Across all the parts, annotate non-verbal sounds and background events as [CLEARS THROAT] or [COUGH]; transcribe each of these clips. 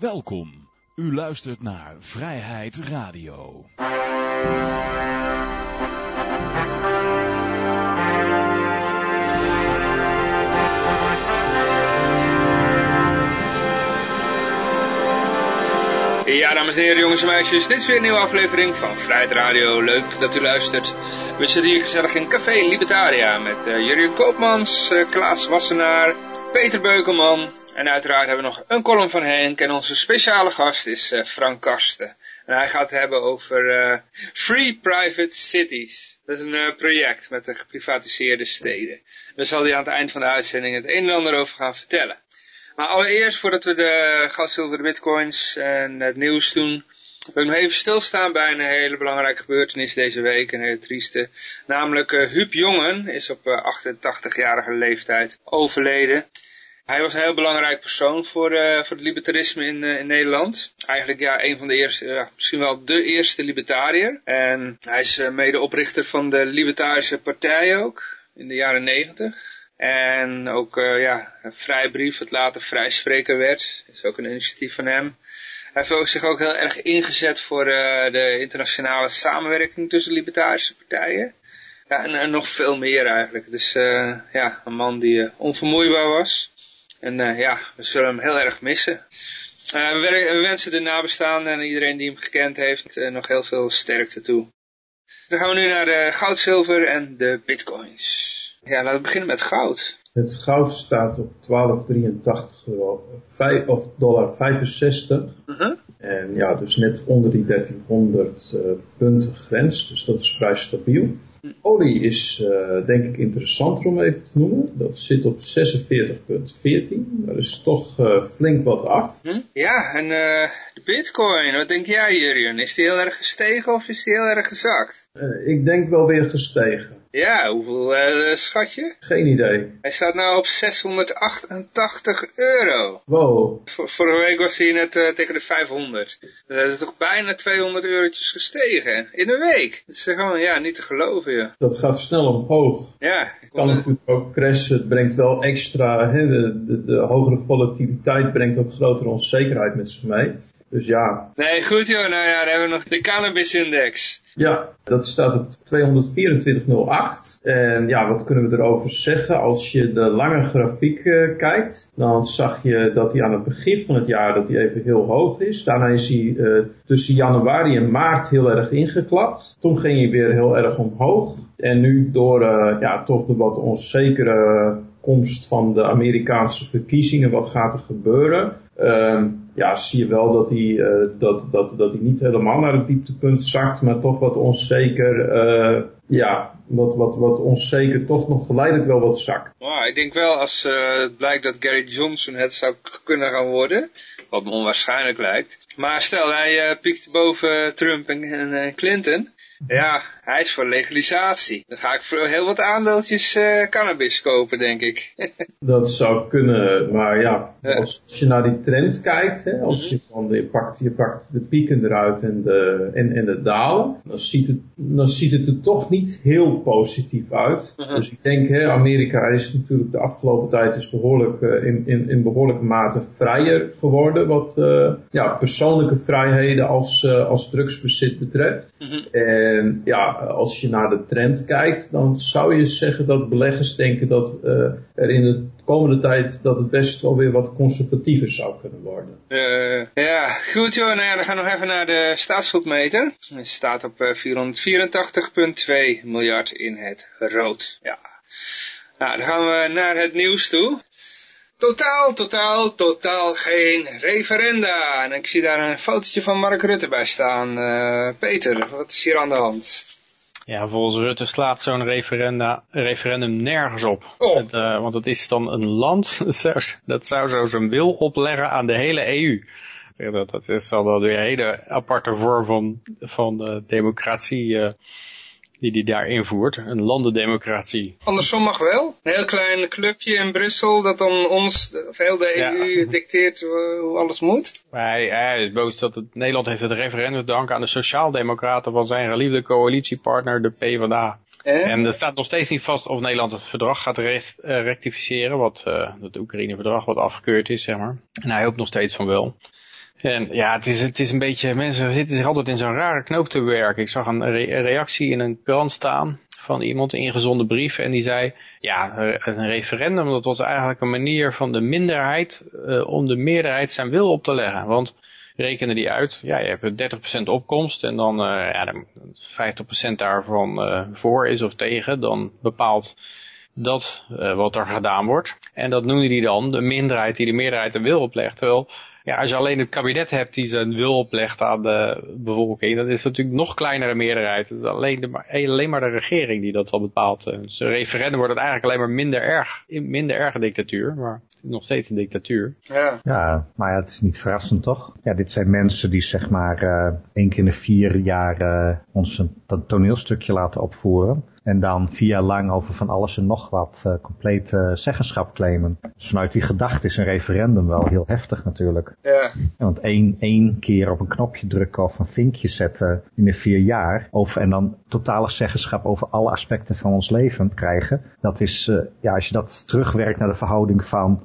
Welkom. U luistert naar Vrijheid Radio. Ja, dames en heren, jongens en meisjes, dit is weer een nieuwe aflevering van Vrijheid Radio. Leuk dat u luistert. We zitten hier gezellig in Café Libertaria met uh, Jurjen Koopmans, uh, Klaas Wassenaar, Peter Beukelman en uiteraard hebben we nog een column van Henk en onze speciale gast is uh, Frank Karsten. En hij gaat het hebben over Free Private Cities. Dat is een project met de geprivatiseerde steden. Daar zal hij aan het eind van de uitzending het een en ander over gaan vertellen. Maar allereerst, voordat we de goud, zilver, de bitcoins en het nieuws doen, wil ik nog even stilstaan bij een hele belangrijke gebeurtenis deze week, een hele trieste. Namelijk Huub Jongen is op uh, 88-jarige leeftijd overleden. Hij was een heel belangrijk persoon voor, uh, voor het libertarisme in, in Nederland. Eigenlijk ja, een van de eerste, misschien wel de eerste libertariër. En hij is medeoprichter van de Libertarische Partij ook, in de jaren negentig. En ook ja, een vrijbrief, het later vrijspreker werd. Is ook een initiatief van hem. Hij heeft zich ook heel erg ingezet voor de internationale samenwerking tussen libertarische partijen. Ja, en, en nog veel meer eigenlijk. Dus ja, een man die onvermoeibaar was. En ja, we zullen hem heel erg missen. We, we, wensen de nabestaanden en iedereen die hem gekend heeft nog heel veel sterkte toe. Dan gaan we nu naar de goud, zilver en de bitcoins. Ja, laten we beginnen met goud. Het goud staat op 1283 of dollar 65. Uh-huh. En ja, dus net onder die 1300 uh, punten grens. Dus dat is vrij stabiel. Olie is uh, denk ik interessanter om even te noemen. Dat zit op 46,14. Dat is toch uh, flink wat af. Hm? Ja, en uh, de bitcoin, wat denk jij Jurjen? Is die heel erg gestegen of is die heel erg gezakt? ik denk wel weer gestegen. Ja, hoeveel uh, schat je? Geen idee. Hij staat nu op 688 euro. Wow. vorige week was hij net uh, tegen de 500. Dus hij is toch bijna 200 eurotjes gestegen. In een week. Dat is gewoon, ja, niet te geloven, ja. Dat gaat snel omhoog. Ja. Kan natuurlijk ook crashen. Het brengt wel extra, hè, de, de, de hogere volatiliteit brengt ook grotere onzekerheid met zich mee. Dus ja. Nee, goed joh. Nou ja, dan hebben we nog de cannabis index. Ja, dat staat op 224,08. En ja, wat kunnen we erover zeggen? Als je de lange grafiek uh, kijkt, dan zag je dat hij aan het begin van het jaar dat hij even heel hoog is. Daarna is hij uh, tussen januari en maart heel erg ingeklapt. Toen ging hij weer heel erg omhoog. En nu door uh, ja, toch de wat onzekere komst van de Amerikaanse verkiezingen, wat gaat er gebeuren? Uh, ja, zie je wel dat hij, uh, dat, dat, dat hij niet helemaal naar het dieptepunt zakt, maar toch wat onzeker, uh, ja, wat, wat, wat onzeker toch nog geleidelijk wel wat zakt. Oh, ik denk wel als uh, het blijkt dat Gary Johnson het zou kunnen gaan worden, wat me onwaarschijnlijk lijkt. Maar stel hij piekt boven Trump en, en Clinton, ja, hij is voor legalisatie. Dan ga ik voor heel wat aandeeltjes uh, cannabis kopen, denk ik. [LAUGHS] dat zou kunnen, maar ja, als, als je naar die trend kijkt, hè, als je, van, je, pakt, je pakt de pieken eruit en de, en, en de dalen, dan ziet, het, dan ziet het er toch niet heel positief uit. Uh-huh. Dus ik denk, hè, Amerika is natuurlijk de afgelopen tijd is behoorlijk, uh, in, in, in behoorlijke mate vrijer geworden, wat uh, ja, persoonlijke vrijheden als, als drugsbezit betreft. En ja, als je naar de trend kijkt, dan zou je zeggen dat beleggers denken dat uh, er in de komende tijd dat het best wel weer wat conservatiever zou kunnen worden. Uh, ja, goed joh. Nou ja, dan gaan we nog even naar de staatsschuldmeter. Het staat op uh, 484,2 miljard in het rood. Ja. Nou, dan gaan we naar het nieuws toe. Totaal, totaal, totaal geen referenda. En ik zie daar een fotootje van Mark Rutte bij staan. Uh, Peter, wat is hier aan de hand? Ja, volgens Rutte slaat zo'n referendum nergens op. Oh. Het, uh, want het is dan een land, [LAUGHS] dat zou zo zijn wil opleggen aan de hele EU. Dat, dat is dan weer een hele aparte vorm van, van uh, democratie die hij daar invoert. Een landendemocratie. Andersom mag wel. Een heel klein clubje in Brussel dat dan ons, of heel de EU ja. dicteert hoe alles moet. Maar hij, hij, is boos dat het, Nederland heeft het referendum te danken aan de sociaaldemocraten van zijn geliefde coalitiepartner, de PvdA. Eh? En er staat nog steeds niet vast of Nederland het verdrag gaat rest, uh, rectificeren, wat uh, het Oekraïne-verdrag wat afgekeurd is, zeg maar. En hij hoopt nog steeds van wel. En ja, het is, het is een beetje, mensen zitten zich altijd in zo'n rare knoop te werken. Ik zag een, reactie in een krant staan van iemand, een ingezonden brief. En die zei, ja, een referendum, dat was eigenlijk een manier van de minderheid uh, om de meerderheid zijn wil op te leggen. Want rekenen die uit, ja, je hebt 30% opkomst en dan, uh, ja, dan 50% daarvan uh, voor is of tegen, dan bepaalt dat wat er gedaan wordt. En dat noemen die dan de minderheid die de meerderheid een wil oplegt. Terwijl ja, als je alleen het kabinet hebt die zijn wil oplegt aan de bevolking, dan is het natuurlijk nog kleinere meerderheid. Het is alleen, de, alleen maar de regering die dat al bepaalt. Dus een referendum wordt het eigenlijk alleen maar minder erg, minder erge dictatuur, maar het is nog steeds een dictatuur. Ja, ja maar ja, het is niet verrassend toch? Ja, dit zijn mensen die zeg maar uh, één keer in de vier jaar uh, ons een toneelstukje laten opvoeren. En dan vier jaar lang over van alles en nog wat uh, compleet uh, zeggenschap claimen. Dus vanuit die gedachte is een referendum wel heel heftig natuurlijk. Ja. Want één, één keer op een knopje drukken of een vinkje zetten in de vier jaar. Over, en dan totale zeggenschap over alle aspecten van ons leven krijgen. Dat is, uh, ja, als je dat terugwerkt naar de verhouding van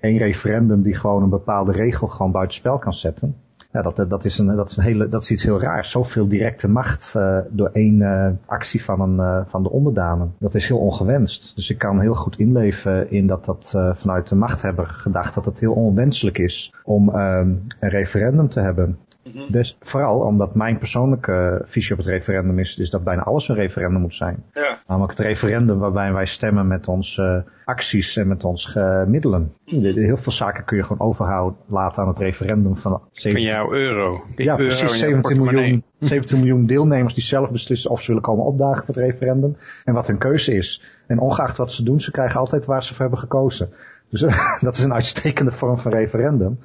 één referendum die gewoon een bepaalde regel gewoon buitenspel kan zetten ja, dat, dat, is een, dat, is een hele, dat is iets heel raars. Zoveel directe macht uh, door één uh, actie van, een, uh, van de onderdanen. Dat is heel ongewenst. Dus ik kan heel goed inleven in dat dat vanuit de machthebber gedacht dat het heel onwenselijk is om een referendum te hebben. Mhm. Dus vooral omdat mijn persoonlijke visie op het referendum is, is dat bijna alles een referendum moet zijn. Ja. Namelijk het referendum waarbij wij stemmen met onze acties en met onze middelen. Mhm. Heel veel zaken kun je gewoon overhouden laten aan het referendum van... 17... Van jouw euro. ja, precies. 17 miljoen, 17 [LAUGHS] miljoen deelnemers die zelf beslissen of ze willen komen opdagen voor het referendum. En wat hun keuze is. En ongeacht wat ze doen, ze krijgen altijd waar ze voor hebben gekozen. Dus [LAUGHS] dat is een uitstekende vorm van referendum.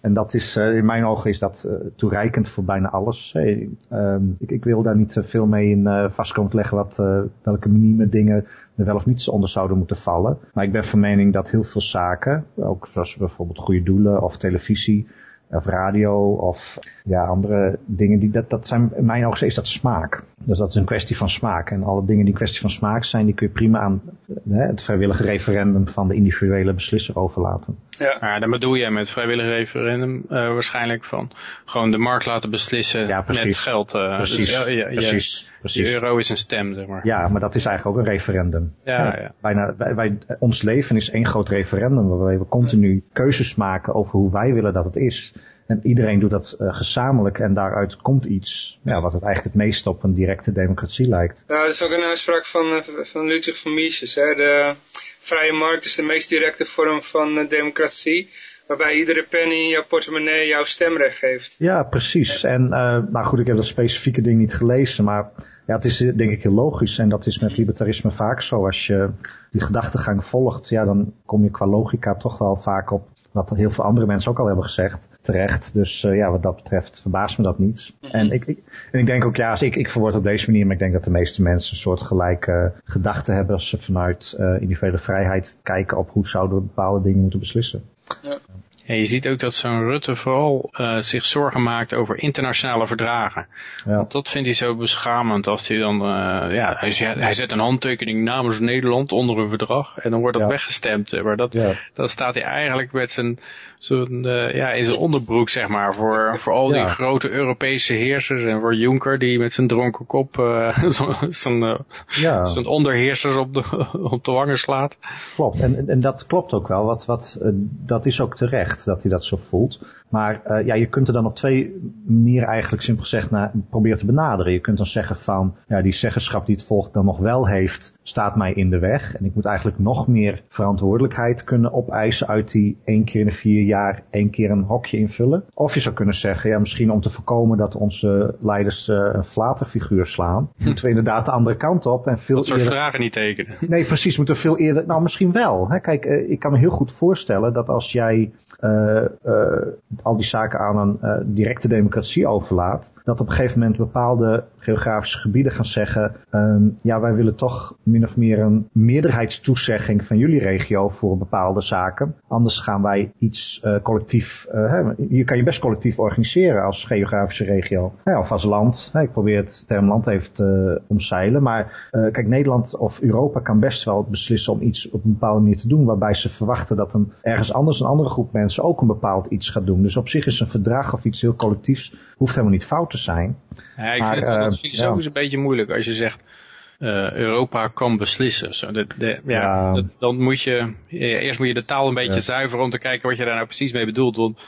En dat is, uh, in mijn ogen is dat uh, toereikend voor bijna alles. Hey, um, ik, ik, wil daar niet veel mee in vast komen te leggen wat, welke minieme dingen er wel of niet onder zouden moeten vallen. Maar ik ben van mening dat heel veel zaken, ook zoals bijvoorbeeld goede doelen of televisie, of radio of ja, andere dingen. Die, dat, dat zijn, in mijn ogen is dat smaak. Dus dat is een kwestie van smaak. En alle dingen die een kwestie van smaak zijn, die kun je prima aan hè, het vrijwillige referendum van de individuele beslisser overlaten. Ja, ja dan bedoel je met vrijwillig referendum uh, waarschijnlijk van gewoon de markt laten beslissen ja, met geld. Uh, precies, dus, ja, precies. Precies. De euro is een stem, zeg maar. Ja, maar dat is eigenlijk ook een referendum. Ja, ja. Bijna, wij, wij, ons leven is één groot referendum waarbij we continu keuzes maken over hoe wij willen dat het is. En iedereen doet dat uh, gezamenlijk en daaruit komt iets ja, wat het eigenlijk het meest op een directe democratie lijkt. Ja, dat is ook een uitspraak van, van Ludwig van Mises. Hè? De vrije markt is de meest directe vorm van uh, democratie waarbij iedere penny in jouw portemonnee jouw stemrecht geeft. Ja, precies. En uh, nou goed, ik heb dat specifieke ding niet gelezen, maar ja, het is denk ik heel logisch. En dat is met libertarisme vaak zo. Als je die gedachtegang volgt, ja, dan kom je qua logica toch wel vaak op wat heel veel andere mensen ook al hebben gezegd. Terecht. Dus uh, ja, wat dat betreft verbaast me dat niet. Mhm. En ik, ik, en ik denk ook, ja, ik, ik verwoord op deze manier, maar ik denk dat de meeste mensen een soort gelijke gedachten hebben als ze vanuit uh, individuele vrijheid kijken op hoe zouden we bepaalde dingen moeten beslissen. Ja. Ja, je ziet ook dat zo'n Rutte vooral uh, zich zorgen maakt over internationale verdragen. Ja. Want dat vindt hij zo beschamend als hij dan, uh, ja, hij zet, hij zet, een handtekening namens Nederland onder een verdrag en dan wordt dat ja. weggestemd. Maar dat, dan staat hij eigenlijk met zijn, zo'n, uh, ja, in zijn onderbroek, zeg maar, voor, voor al die grote Europese heersers en voor Juncker die met zijn dronken kop [LAUGHS] zijn ja. onderheersers op de, [LAUGHS] op de wangen slaat. Klopt, en, en dat klopt ook wel. Wat, wat, dat is ook terecht dat hij dat zo voelt. Maar uh, ja, je kunt er dan op twee manieren eigenlijk simpel gezegd naar, proberen te benaderen. Je kunt dan zeggen van, ja, die zeggenschap die het volk dan nog wel heeft, staat mij in de weg. En ik moet eigenlijk nog meer verantwoordelijkheid kunnen opeisen uit die één keer in de vier jaar één keer een hokje invullen. Of je zou kunnen zeggen, ja, misschien om te voorkomen dat onze leiders uh, een flaterfiguur slaan, hm. moeten we inderdaad de andere kant op en veel dat soort eerder... vragen niet tekenen. Nee, precies, moeten we veel eerder, nou misschien wel. Hè? Kijk, uh, ik kan me heel goed voorstellen dat als jij al die zaken aan een uh, directe democratie overlaat, dat op een gegeven moment bepaalde geografische gebieden gaan zeggen, um, ja, wij willen toch min of meer een meerderheidstoezegging van jullie regio voor bepaalde zaken. Anders gaan wij iets collectief, hè, je kan je best collectief organiseren als geografische regio. Ja, of als land. Hè, ik probeer het term land even te omzeilen. Maar kijk, Nederland of Europa kan best wel beslissen om iets op een bepaalde manier te doen, waarbij ze verwachten dat een ergens anders een andere groep mensen ook een bepaald iets gaat doen. Dus op zich is een verdrag of iets heel collectiefs, hoeft helemaal niet fout te zijn. Ja, ik vind het uh, filosofisch een beetje moeilijk als je zegt, uh, Europa kan beslissen. Zo, de, de, ja, dan moet je, eerst moet je de taal een beetje zuiveren om te kijken wat je daar nou precies mee bedoelt. Want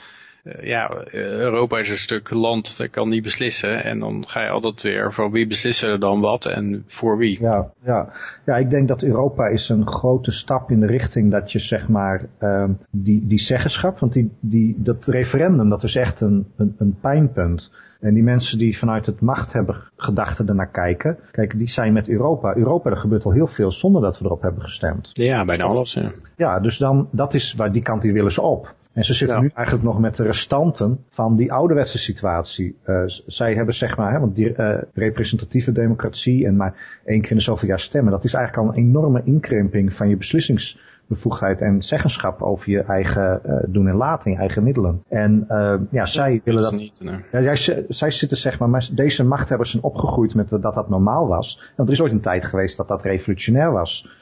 ja, Europa is een stuk land, dat kan niet beslissen. En dan ga je altijd weer van wie beslissen er dan wat en voor wie. Ja, ja. ja ik denk dat Europa is een grote stap in de richting dat je zeg maar uh, die, die zeggenschap, want die, die, dat referendum dat is echt een, een, een pijnpunt. En die mensen die vanuit het macht hebben gedachten ernaar kijken, kijk, die zijn met Europa. Europa, er gebeurt al heel veel zonder dat we erop hebben gestemd. Ja, bijna alles. Ja, ja dus dan, dat is waar die kant die willen ze op. En ze zitten ja. nu eigenlijk nog met de restanten van die ouderwetse situatie. Uh, zij hebben zeg maar, hè, want die uh, representatieve democratie en maar één keer in de zoveel jaar stemmen, dat is eigenlijk al een enorme inkrimping van je beslissingsbevoegdheid en zeggenschap over je eigen uh, doen en laten, je eigen middelen. En ja, zij ja, willen dat. Niet, nee. ja, jij, zij zitten zeg maar, maar deze machthebbers zijn opgegroeid met dat dat normaal was. Want er is ooit een tijd geweest dat dat revolutionair was.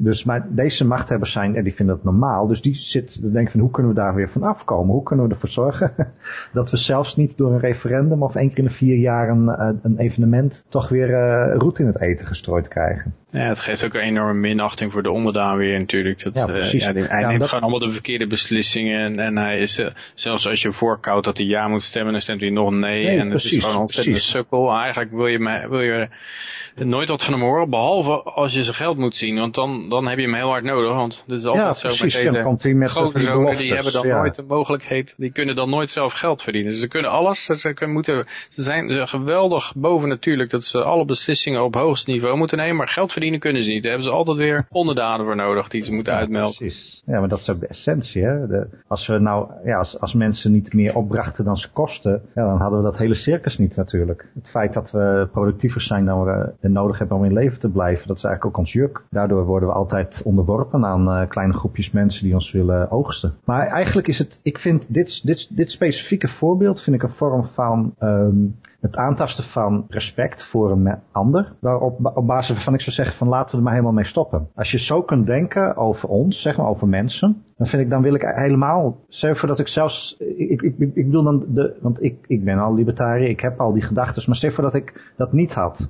Dus, maar deze machthebbers zijn, en die vinden het normaal, dus die zitten te denken van hoe kunnen we daar weer van afkomen? Hoe kunnen we ervoor zorgen [LAUGHS] dat we zelfs niet door een referendum of één keer in de vier jaar een, een evenement toch weer uh, roet in het eten gestrooid krijgen? Ja, het geeft ook een enorme minachting voor de onderdaan weer natuurlijk. Dat, ja, precies. Uh, ja, hij ja, neemt dat... gewoon allemaal de verkeerde beslissingen en, en hij is, uh, zelfs als je voorkoudt dat hij ja moet stemmen, dan stemt hij nog nee. nee en precies, het is gewoon ontzettend precies. sukkel. Eigenlijk wil je, wil je nooit wat van hem horen, behalve als je zijn geld moet zien, want dan, dan heb je hem heel hard nodig, want dit is altijd ja, zo precies, met deze komt met grote beloftes, die hebben dan ja. nooit de mogelijkheid, die kunnen dan nooit zelf geld verdienen. Ze kunnen alles, ze, kunnen, moeten, ze zijn geweldig boven natuurlijk dat ze alle beslissingen op hoogst niveau moeten nemen, maar geld verdienen kunnen ze niet. Daar hebben ze altijd weer onderdanen voor nodig die ze moeten ja, uitmelden. Precies. Ja, maar dat is ook de essentie. Hè? De, als we nou, ja, als, als mensen niet meer opbrachten dan ze kosten, ja, dan hadden we dat hele circus niet natuurlijk. Het feit dat we productiever zijn dan we uh, nodig hebben om in leven te blijven, dat is eigenlijk ook ons juk. Daardoor worden we altijd onderworpen aan uh, kleine groepjes mensen die ons willen oogsten. Maar eigenlijk is het, ik vind dit, dit, dit specifieke voorbeeld vind ik een vorm van um, het aantasten van respect voor een ander. Waarop, op basis waarvan ik zou zeggen van laten we er maar helemaal mee stoppen. Als je zo kunt denken over ons, zeg maar over mensen, dan vind ik, dan wil ik helemaal, zeg voor dat ik zelfs, ik, ik, ik, bedoel dan de, want ik, ik ben al libertariër, ik heb al die gedachten, maar stel voor dat ik dat niet had.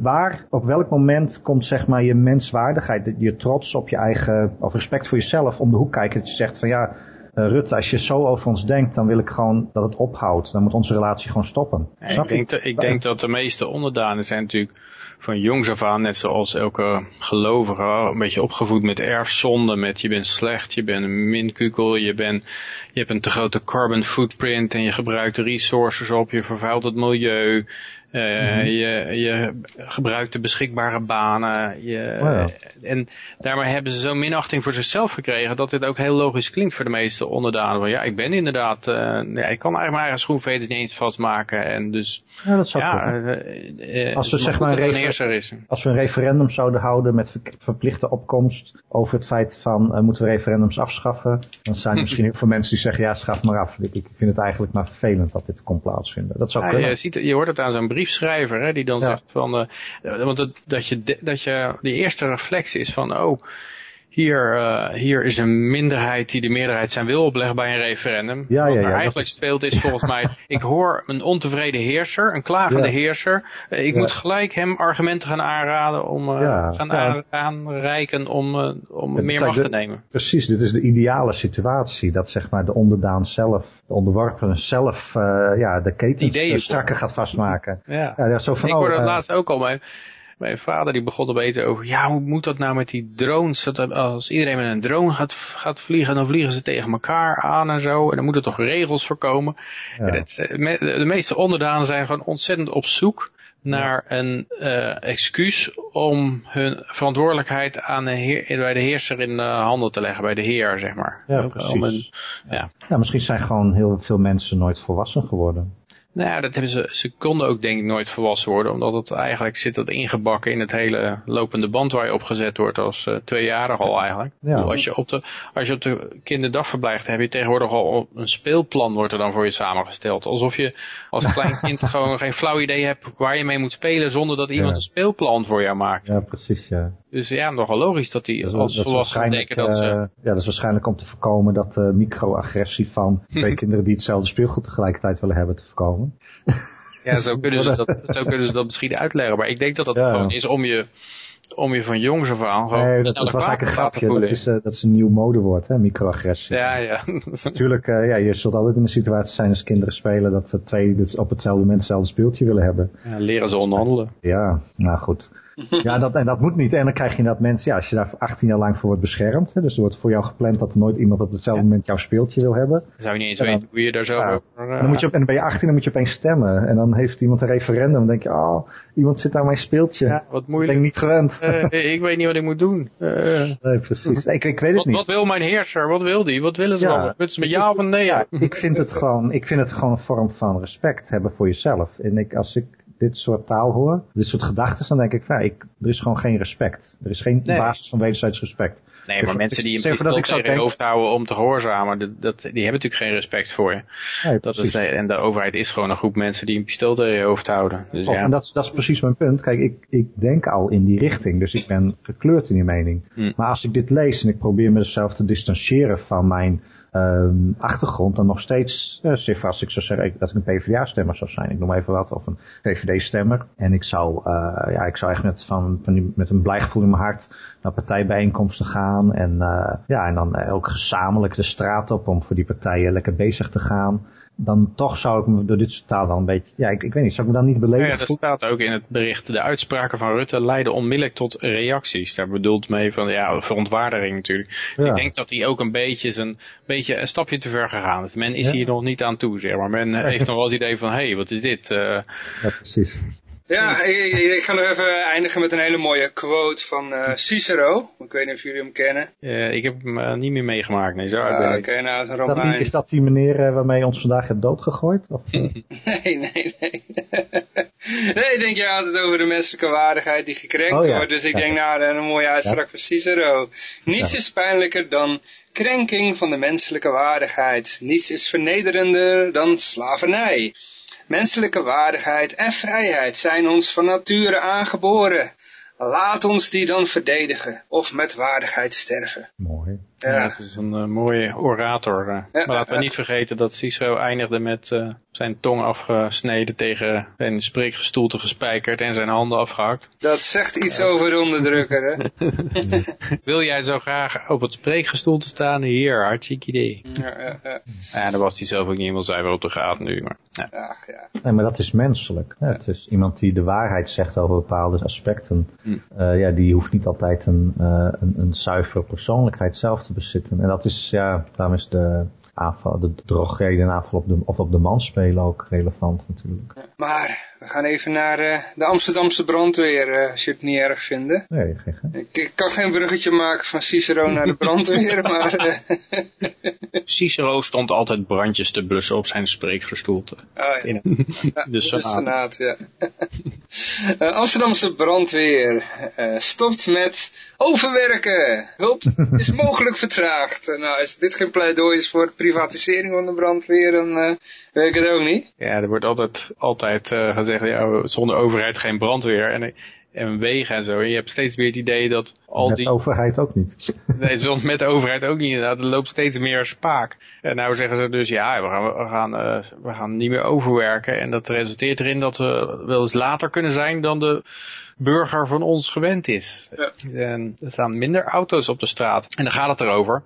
Waar, op welk moment komt zeg maar je menswaardigheid, je trots op je eigen, of respect voor jezelf om de hoek kijken dat je zegt van ja, uh, Rutte, als je zo over ons denkt, dan wil ik gewoon dat het ophoudt. Dan moet onze relatie gewoon stoppen. Ja, ik, denk dat, ik denk dat de meeste onderdanen zijn natuurlijk van jongs af aan, net zoals elke gelovige, een beetje opgevoed met erfzonde, met je bent slecht, je bent een minkukel, je, bent, je hebt een te grote carbon footprint en je gebruikt de resources op, je vervuilt het milieu, uh, mm-hmm. je, je gebruikt de beschikbare banen. Je, oh ja. En daarmee hebben ze zo'n minachting voor zichzelf gekregen dat dit ook heel logisch klinkt voor de meeste onderdanen. Van, ja, ik ben inderdaad, uh, ja, ik kan eigenlijk mijn eigen schoenveters niet eens vastmaken. En dus, ja, dat zou ja, uh, als we, zeg maar, een als we een referendum zouden houden met verplichte opkomst over het feit van moeten we referendums afschaffen, dan zijn er [LAUGHS] misschien heel veel mensen die zeggen ja, schaf maar af. Ik, ik vind het eigenlijk maar vervelend dat dit kon plaatsvinden. Dat zou ja, kunnen. Je, ziet, je hoort het aan zo'n brief briefschrijver, hè, die dan Ja. zegt van, uh, want dat, dat je, dat je, die eerste reflex is van, oh, hier, uh, hier is een minderheid die de meerderheid zijn wil opleggen bij een referendum. Ja, Wat ja, er ja, dat eigenlijk is- speelt is volgens mij, [LAUGHS] ik hoor een ontevreden heerser, een klagende Ja. heerser. Uh, ik Ja. moet gelijk hem argumenten gaan aanraden om, uh, Ja, gaan aanreiken om, uh, om meer macht te nemen. Precies, dit is de ideale situatie. Dat zeg maar de onderdaan zelf, de onderworpene zelf, uh, ja, de ketens strakker gaat vastmaken. Ja. Ja, zo van, ik oh, hoorde het eh, laatst ook al. Mijn, mijn vader die begon er beter over. Ja, hoe moet dat nou met die drones? Dat, als iedereen met een drone gaat, gaat vliegen, dan vliegen ze tegen elkaar aan en zo. En dan moeten toch regels voorkomen. Ja. Eh, me- de meeste onderdanen zijn gewoon ontzettend op zoek naar een uh, excuus om hun verantwoordelijkheid aan de heer, bij de heerser in uh, handen te leggen, bij de heer, zeg maar. Ja, precies. een- ja. ja, misschien zijn gewoon heel veel mensen nooit volwassen geworden. Nou ja, dat hebben ze, ze konden ook denk ik nooit volwassen worden, omdat het eigenlijk zit dat ingebakken in het hele lopende band waar je opgezet wordt als uh, tweejarig al eigenlijk. Ja. Als je op de, als je op de kinderdagverblijf hebt, heb je tegenwoordig al een speelplan wordt er dan voor je samengesteld. Alsof je als klein kind [LAUGHS] gewoon geen flauw idee hebt waar je mee moet spelen zonder dat iemand Ja. een speelplan voor jou maakt. Ja, precies, ja. Dus ja, nogal logisch dat die als volwassenen denken dat ze... ja, dat is waarschijnlijk om te voorkomen dat de microagressie van [LAUGHS] twee kinderen die hetzelfde speelgoed tegelijkertijd willen hebben te voorkomen. Ja, zo [LAUGHS] kunnen, ze dat, zo kunnen ze dat misschien uitleggen. Maar ik denk dat dat gewoon is om je om je van jongs af aan gewoon... Nee, dat, was eigenlijk een grapje. Dat is, uh, dat is een nieuw modewoord, hè, microagressie. Ja, ja. [LAUGHS] Natuurlijk, uh, ja, je zult altijd in een situatie zijn als kinderen spelen dat twee dus op hetzelfde moment hetzelfde speeltje willen hebben. Ja, leren ze onderhandelen. Ja, nou goed. Ja, dat, en dat moet niet. En dan krijg je dat mensen, ja, als je daar 18 jaar lang voor wordt beschermd, hè, dus er wordt voor jou gepland dat er nooit iemand op hetzelfde moment jouw speeltje wil hebben. Dan zou je niet eens weten hoe je daar zo ja, dan moet je, en dan ben je 18 en dan moet je opeens stemmen. En dan heeft iemand een referendum. Dan denk je, oh, iemand zit aan mijn speeltje. Ja, wat moeilijk. Ben ik niet gewend. Uh, ik weet niet wat ik moet doen. Uh, [LAUGHS] nee, precies. ik, ik weet het wat, niet. Wat wil mijn heerser? Wat wil die? Wat willen ze ja, dan? Met ja of nee? Ja, ik vind het gewoon, ik vind het gewoon een vorm van respect hebben voor jezelf. En ik, als ik dit soort taal hoor, dit soort gedachten, dan denk ik, van, ik, er is gewoon geen respect. Er is geen basis van wederzijds respect. Nee, maar mensen die een pistool tegen hun hoofd houden om te gehoorzamen, dat, dat, die hebben natuurlijk geen respect voor je. Nee, dat is, en de overheid is gewoon een groep mensen die een pistool tegen je hoofd houden. Dus oh, ja. En dat, dat is precies mijn punt. Kijk, ik, ik denk al in die richting, dus ik ben gekleurd in die mening. Hm. Maar als ik dit lees en ik probeer mezelf te distancieren van mijn um, achtergrond dan nog steeds, uh, als ik zou zeggen dat ik een PvdA-stemmer zou zijn, ik noem even wat, of een VVD-stemmer. En ik zou, uh, ja, ik zou echt met, van, van die, met een blij gevoel in mijn hart naar partijbijeenkomsten gaan. En, uh, ja, en dan ook gezamenlijk de straat op om voor die partijen lekker bezig te gaan dan toch zou ik me door dit soort taal dan een beetje, ja, ik, ik weet niet, zou ik me dan niet beleven? Ja, dat staat ook in het bericht. De uitspraken van Rutte leiden onmiddellijk tot reacties. Daar bedoelt mee van, ja, verontwaardiging natuurlijk. Dus ik denk dat hij ook een beetje, een beetje een stapje te ver gegaan is. Men is hier nog niet aan toe, zeg maar. Men [LAUGHS] heeft nog wel het idee van, hé, hey, wat is dit? Uh, ja, precies. Ja, ik, ik, ga nog even eindigen met een hele mooie quote van uh, Cicero. Ik weet niet of jullie hem kennen. Uh, ik heb hem uh, niet meer meegemaakt. Nee, zo uh, ben ik. nou, is, dat die, is dat die meneer waarmee je ons vandaag hebt doodgegooid? Of, [LAUGHS] nee, nee, nee. [LAUGHS] nee, ik denk je altijd over de menselijke waardigheid die gekrenkt oh, ja. wordt. Dus ik denk, nou, een mooie uitspraak ja. van Cicero. Niets ja. is pijnlijker dan krenking van de menselijke waardigheid. Niets is vernederender dan slavernij. Menselijke waardigheid en vrijheid zijn ons van nature aangeboren. Laat ons die dan verdedigen of met waardigheid sterven. Mooi. Ja. dat is een uh, mooie orator. Uh. Ja, maar laten we niet vergeten dat Cicero eindigde met uh, zijn tong afgesneden tegen zijn spreekgestoelte gespijkerd en zijn handen afgehakt. Dat zegt iets over de onderdrukker, hè? [LAUGHS] Wil jij zo graag op het spreekgestoelte staan? Hier, hartstikke idee. Ja, ja, ja. ja, daar was hij zelf ook niet helemaal zuiver op de gaten nu. Maar, ja. Ach, ja. Nee, maar dat is menselijk. Het is iemand die de waarheid zegt over bepaalde aspecten. Hm. ja, die hoeft niet altijd een, een, een zuivere persoonlijkheid zelf te bezitten. En dat is, ja, daarom is de aanval, de drogreden aanval op de, of op de man spelen ook relevant natuurlijk. Maar we gaan even naar uh, de Amsterdamse brandweer, uh, als je het niet erg vindt. Nee, geen ik, ik, kan geen bruggetje maken van Cicero naar de brandweer, [LAUGHS] maar... Uh... Cicero stond altijd brandjes te blussen op zijn spreekgestoelte. Oh ja. In de, de Senaat. ja. Amsterdamse brandweer stopt met overwerken. Hulp is [LAUGHS] mogelijk vertraagd. nou, als dit geen pleidooi is voor privatisering van de brandweer, dan uh, weet ik het ook niet. Ja, er wordt altijd, altijd uh, gezegd, ja, zonder overheid geen brandweer. En, en wegen en zo. En je hebt steeds weer het idee dat al met die... Met overheid ook niet. [LAUGHS] nee, soms met de overheid ook niet inderdaad. Er loopt steeds meer spaak. En nou zeggen ze dus, ja, we gaan, we gaan, uh, we gaan niet meer overwerken. En dat resulteert erin dat we wel eens later kunnen zijn dan de burger van ons gewend is. Ja. En er staan minder auto's op de straat. En dan gaat het erover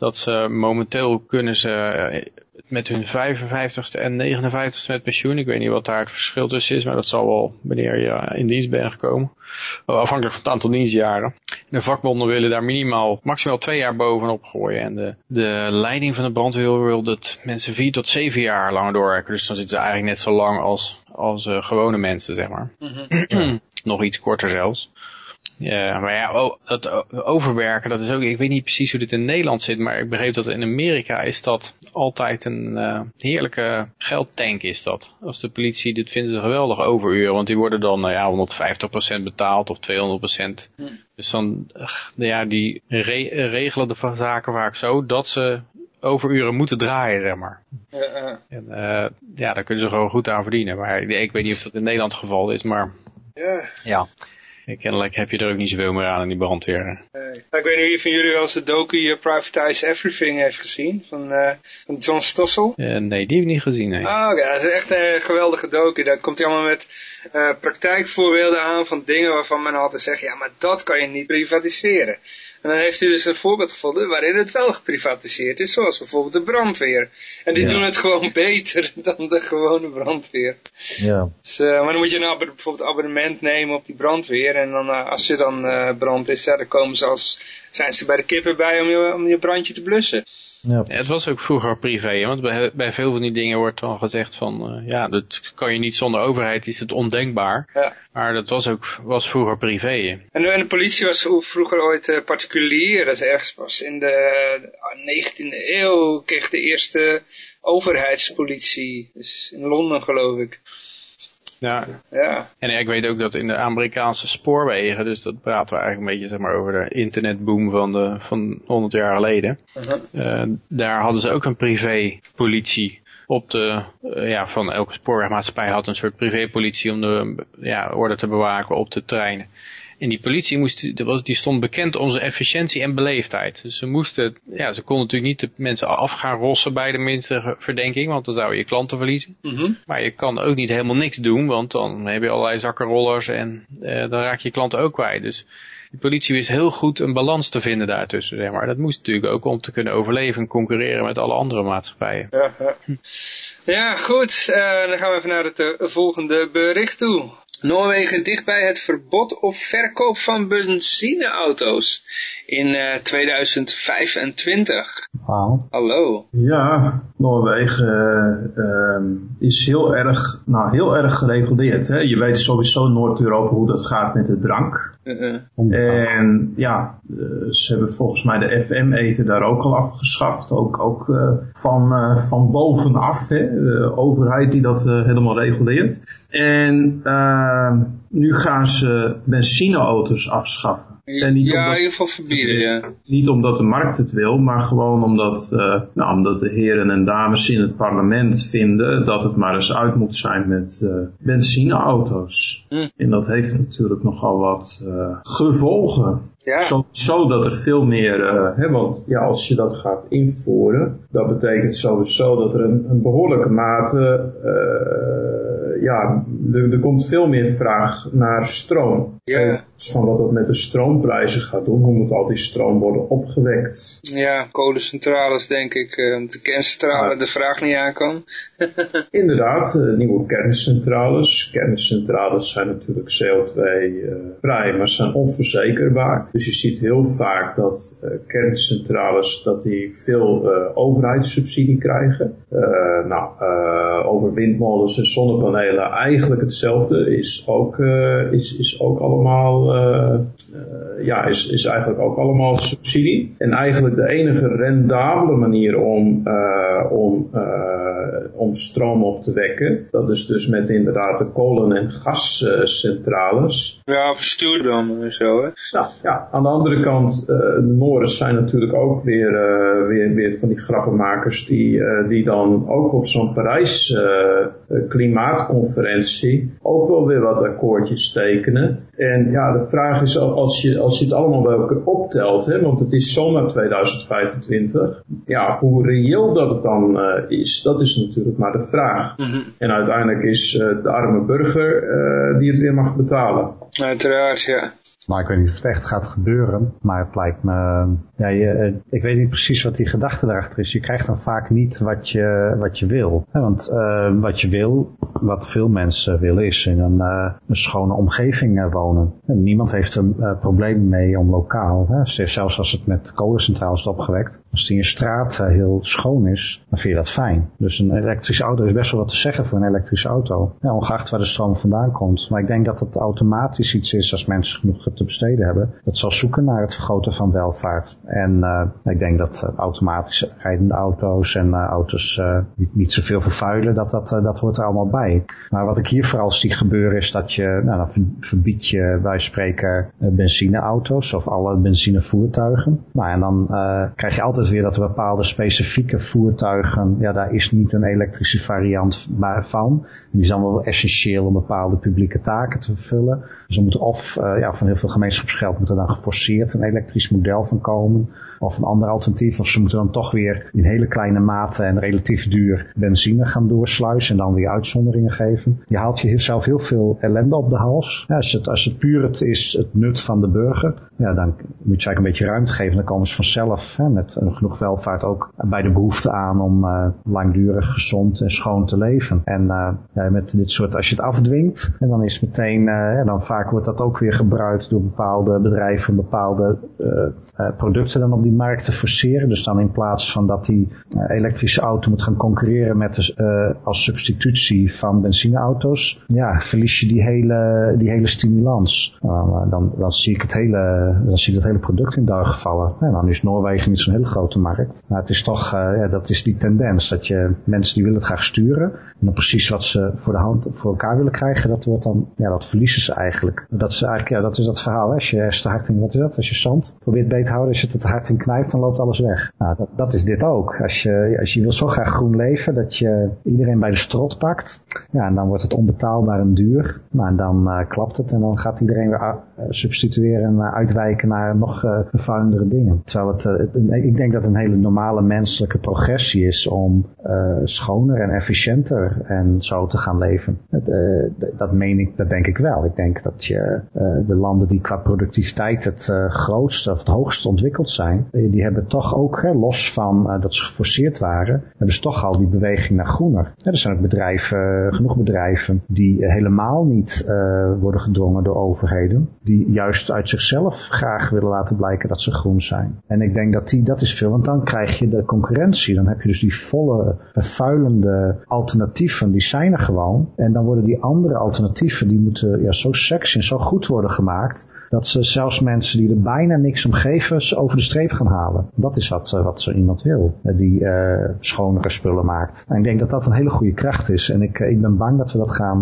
dat ze momenteel kunnen ze eh, met hun 55ste en 59ste met pensioen. Ik weet niet wat daar het verschil tussen is, maar dat zal wel wanneer je in dienst bent gekomen. Afhankelijk van het aantal dienstjaren. De vakbonden willen daar minimaal maximaal twee jaar bovenop gooien. En de, de leiding van de brandweer wil dat mensen vier tot zeven jaar langer doorwerken. Dus dan zitten ze eigenlijk net zo lang als, als uh, gewone mensen, zeg maar. Mm -hmm. [CLEARS THROAT] Nog iets korter zelfs. Ja, maar ja, dat overwerken, dat is ook, ik weet niet precies hoe dit in Nederland zit, maar ik begreep dat in Amerika is dat altijd een uh, heerlijke geldtank is dat. Als de politie, dit vinden ze geweldig overuren, want die worden dan uh, ja, 150% betaald of 200%. Hm. Dus dan, uh, ja, die re regelen de zaken vaak zo dat ze overuren moeten draaien, zeg maar. Ja, en, ja, daar kunnen ze gewoon goed aan verdienen. Maar ik weet niet of dat in Nederland het geval is, maar ja. ja. Kennelijk heb je er ook niet zoveel meer aan in die brandweer. ik weet niet wie van jullie wel eens de docu Privatize Everything heeft gezien van, van John Stossel. nee, die heb ik niet gezien. Nee. Oh, oké, dat is echt een geweldige docu. Daar komt hij allemaal met praktijkvoorbeelden aan van dingen waarvan men altijd zegt, ja, maar dat kan je niet privatiseren. En dan heeft hij dus een voorbeeld gevonden waarin het wel geprivatiseerd is, zoals bijvoorbeeld de brandweer. En die doen het gewoon [LAUGHS] beter dan de gewone brandweer. Ja. Dus, uh, maar dan moet je een bijvoorbeeld abonnement nemen op die brandweer. En dan, uh, als er dan uh, brand is, ja, dan komen ze als, zijn ze bij de kippen bij om je, om je brandje te blussen. Ja. het was ook vroeger privé, want bij, bij, veel van die dingen wordt dan gezegd van, uh, ja, dat kan je niet zonder overheid, is het ondenkbaar. Ja. Maar dat was ook was vroeger privé. En, en de politie was vroeger ooit uh, particulier, dat is ergens pas in de 19e eeuw kreeg de eerste overheidspolitie, dus in Londen geloof ik. Ja. ja. En ik weet ook dat in de Amerikaanse spoorwegen, dus dat praten we eigenlijk een beetje zeg maar, over de internetboom van, de, van 100 jaar geleden. Uh -huh. uh, daar hadden ze ook een privépolitie op de, uh, ja, van elke spoorwegmaatschappij had een soort privépolitie om de ja, orde te bewaken op de treinen. En die politie moest, die stond bekend om zijn efficiëntie en beleefdheid. Dus ze moesten, ja, ze konden natuurlijk niet de mensen af gaan rossen bij de minste verdenking, want dan zou je klanten verliezen. Mm -hmm. Maar je kan ook niet helemaal niks doen, want dan heb je allerlei zakkenrollers en uh, dan raak je je klanten ook kwijt. Dus de politie wist heel goed een balans te vinden daartussen, zeg maar. Dat moest natuurlijk ook om te kunnen overleven en concurreren met alle andere maatschappijen. Ja, ja. ja goed. Uh, dan gaan we even naar het uh, volgende bericht toe. Noorwegen dichtbij het verbod op verkoop van benzineauto's in uh, 2025. Wauw. Hallo. Ja, Noorwegen uh, is heel erg, nou, heel erg gereguleerd. Hè? Je weet sowieso in Noord-Europa hoe dat gaat met de drank. Uh En ja, ze hebben volgens mij de FM-eten daar ook al afgeschaft. Ook, ook van, van bovenaf, hè? de overheid die dat helemaal reguleert. En nu gaan ze benzineauto's afschaffen. En niet ja, omdat, in ieder geval verbieden, ja. Niet omdat de markt het wil, maar gewoon omdat, nou, omdat de heren en dames in het parlement vinden dat het maar eens uit moet zijn met benzineauto's. Hm. En dat heeft natuurlijk nogal wat gevolgen. Ja. Zo, zodat er veel meer, hè, want ja, als je dat gaat invoeren, dat betekent sowieso dat er een, een behoorlijke mate, ja, er, er komt veel meer vraag naar stroom. Ja. Van wat dat met de stroomprijzen gaat doen, hoe moet al die stroom worden opgewekt? Ja, kolencentrales denk ik, uh, de kerncentrale ja. de vraag niet aan kan. [LAUGHS] Inderdaad, nieuwe kerncentrales. Kerncentrales zijn natuurlijk CO2-vrij, maar zijn onverzekerbaar. Dus je ziet heel vaak dat kerncentrales dat die veel overheidssubsidie krijgen. Nou, over windmolens en zonnepanelen eigenlijk hetzelfde. Is ook, is, is ook allemaal, ja, is, is eigenlijk ook allemaal subsidie. En eigenlijk de enige rendabele manier om, om, om stroom op te wekken, dat is dus met inderdaad de kolen- en gascentrales. Ja, of stuurdammen en zo, hè? Nou, ja, aan de andere kant, de Noorden zijn natuurlijk ook weer, weer, weer van die grappenmakers die, die dan ook op zo'n Parijs klimaatconferentie ook wel weer wat akkoordjes tekenen. En ja, de vraag is als je, als je het allemaal bij elkaar optelt, hè, want het is zomaar 2025, ja, hoe reëel dat het dan is, dat is natuurlijk maar de vraag. Mm -hmm. En uiteindelijk is de arme burger die het weer mag betalen. Uiteraard, ja. Nou, ik weet niet of het echt gaat gebeuren, maar het lijkt me... Ja, je, ik weet niet precies wat die gedachte daarachter is. Je krijgt dan vaak niet wat je, wat je wil. Want uh, wat je wil, wat veel mensen willen, is in een, uh, een schone omgeving wonen. En niemand heeft er uh, problemen mee om lokaal, hè? zelfs als het met kolencentrales is opgewekt. Als die een straat heel schoon is, dan vind je dat fijn. Dus een elektrische auto is best wel wat te zeggen voor een elektrische auto. Ongeacht waar de stroom vandaan komt. Maar ik denk dat het automatisch iets is als mensen genoeg te besteden hebben. Dat zal zoeken naar het vergroten van welvaart. En uh, ik denk dat uh, automatisch rijdende auto's en auto's die niet zoveel vervuilen, dat, dat, dat hoort er allemaal bij. Maar wat ik hier vooral zie gebeuren is dat je, nou dan verbied je bij spreken benzineauto's of alle benzinevoertuigen. Nou en dan krijg je altijd weer dat er bepaalde specifieke voertuigen, ja daar is niet een elektrische variant van. Die zijn wel essentieel om bepaalde publieke taken te vervullen. Dus er moet of, uh, ja van heel veel gemeenschapsgeld moet er dan geforceerd een elektrisch model van komen of een ander alternatief. Of ze moeten dan toch weer in hele kleine mate en relatief duur benzine gaan doorsluizen en dan weer uitzonderingen geven. Je haalt je zelf heel veel ellende op de hals. Ja, als, het, als het puur het is het nut van de burger, ja, dan moet je eigenlijk een beetje ruimte geven. Dan komen ze vanzelf hè, met genoeg welvaart ook bij de behoefte aan om uh, langdurig gezond en schoon te leven. En uh, met dit soort, als je het afdwingt, en dan is meteen, uh, ja, dan vaak wordt dat ook weer gebruikt door bepaalde bedrijven, bepaalde producten dan op die markt te forceren. Dus dan in plaats van dat die uh, elektrische auto moet gaan concurreren met de, uh, als substitutie van benzineauto's, ja, verlies je die hele, die hele stimulans. Uh, dan, dan zie ik het hele, dan zie je het hele product in duigen vallen. Ja, nou, nu is Noorwegen niet zo'n hele grote markt. Maar het is toch, ja, dat is die tendens dat je mensen die willen het graag sturen. En dan precies wat ze voor de hand voor elkaar willen krijgen, dat wordt dan, ja, dat verliezen ze eigenlijk. Dat is eigenlijk, ja, dat is dat verhaal. Als je wat is dat? Als je zand probeert beet houden, is het te hard in knijpt, dan loopt alles weg. Nou, dat, dat is dit ook. Als je, als je wil zo graag groen leven, dat je iedereen bij de strot pakt, ja, en dan wordt het onbetaalbaar en duur. Nou, dan uh, klapt het en dan gaat iedereen weer uh, substitueren en uh, uitwijken naar nog uh, vervuilendere dingen. Terwijl het, het, ik denk dat het een hele normale menselijke progressie is om schoner en efficiënter en zo te gaan leven. dat meen ik, dat denk ik wel. Ik denk dat je de landen die qua productiviteit het grootste of het ontwikkeld zijn, die hebben toch ook, hè, los van uh, dat ze geforceerd waren, hebben ze toch al die beweging naar groener. Er zijn ook bedrijven, uh, genoeg bedrijven, die helemaal niet worden gedwongen door overheden, die juist uit zichzelf graag willen laten blijken dat ze groen zijn. En ik denk dat die, dat is veel, want dan krijg je de concurrentie. Dan heb je dus die volle, vervuilende alternatieven, die zijn er gewoon. En dan worden die andere alternatieven, die moeten ja, zo sexy en zo goed worden gemaakt, dat ze zelfs mensen die er bijna niks om geven, over de streep gaan halen. Dat is wat, wat zo iemand wil, die uh, schonere spullen maakt. En ik denk dat dat een hele goede kracht is. En ik, ik ben bang dat we dat gaan,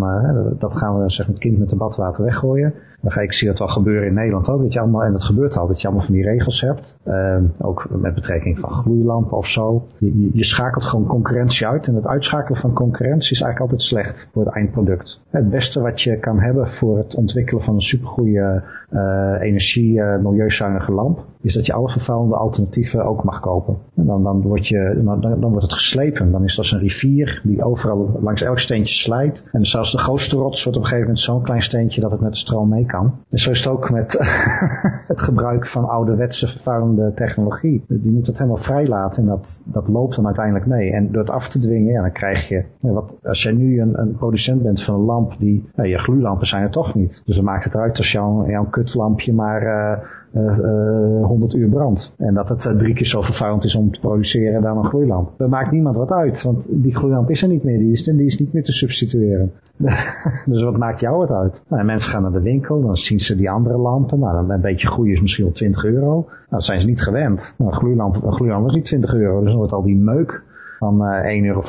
dat gaan we zeg, het kind met de badwater weggooien. Dan ga ik zie dat wel gebeuren in Nederland ook. Dat je allemaal, en dat gebeurt al, dat je allemaal van die regels hebt. Uh, ook met betrekking van gloeilampen of zo. Je, je, schakelt gewoon concurrentie uit. En het uitschakelen van concurrentie is eigenlijk altijd slecht voor het eindproduct. Het beste wat je kan hebben voor het ontwikkelen van een supergoeie uh, energie, uh, milieuzuinige lamp, is dat je alle vervuilende alternatieven ook mag kopen. En dan, dan, word je, dan, dan wordt het geslepen. Dan is dat een rivier die overal langs elk steentje slijt. En zelfs de grootste rots wordt op een gegeven moment zo'n klein steentje dat het met de stroom mee En zo is het ook met [LAUGHS] het gebruik van ouderwetse vervuilende technologie. Die moet het helemaal vrijlaten en dat, dat loopt dan uiteindelijk mee. En door het af te dwingen, ja, dan krijg je, wat, als jij nu een, een producent bent van een lamp die, ja, je gloeilampen zijn er toch niet. Dus dan maakt het eruit als jouw, jouw kutlampje maar... Uh, 100 uur brandt. En dat het uh, drie keer zo vervuilend is om te produceren dan een gloeilamp. Dat maakt niemand wat uit, want die gloeilamp is er niet meer. Die is, niet meer te substitueren. [LAUGHS] dus wat maakt jou het uit? Nou, mensen gaan naar de winkel, dan zien ze die andere lampen. Nou, een beetje groei is misschien wel 20 euro. Nou, dat zijn ze niet gewend. Nou, een gloeilamp, een gloeilamp is niet 20 euro, dus dan wordt al die meuk van uh, 1,50 euro,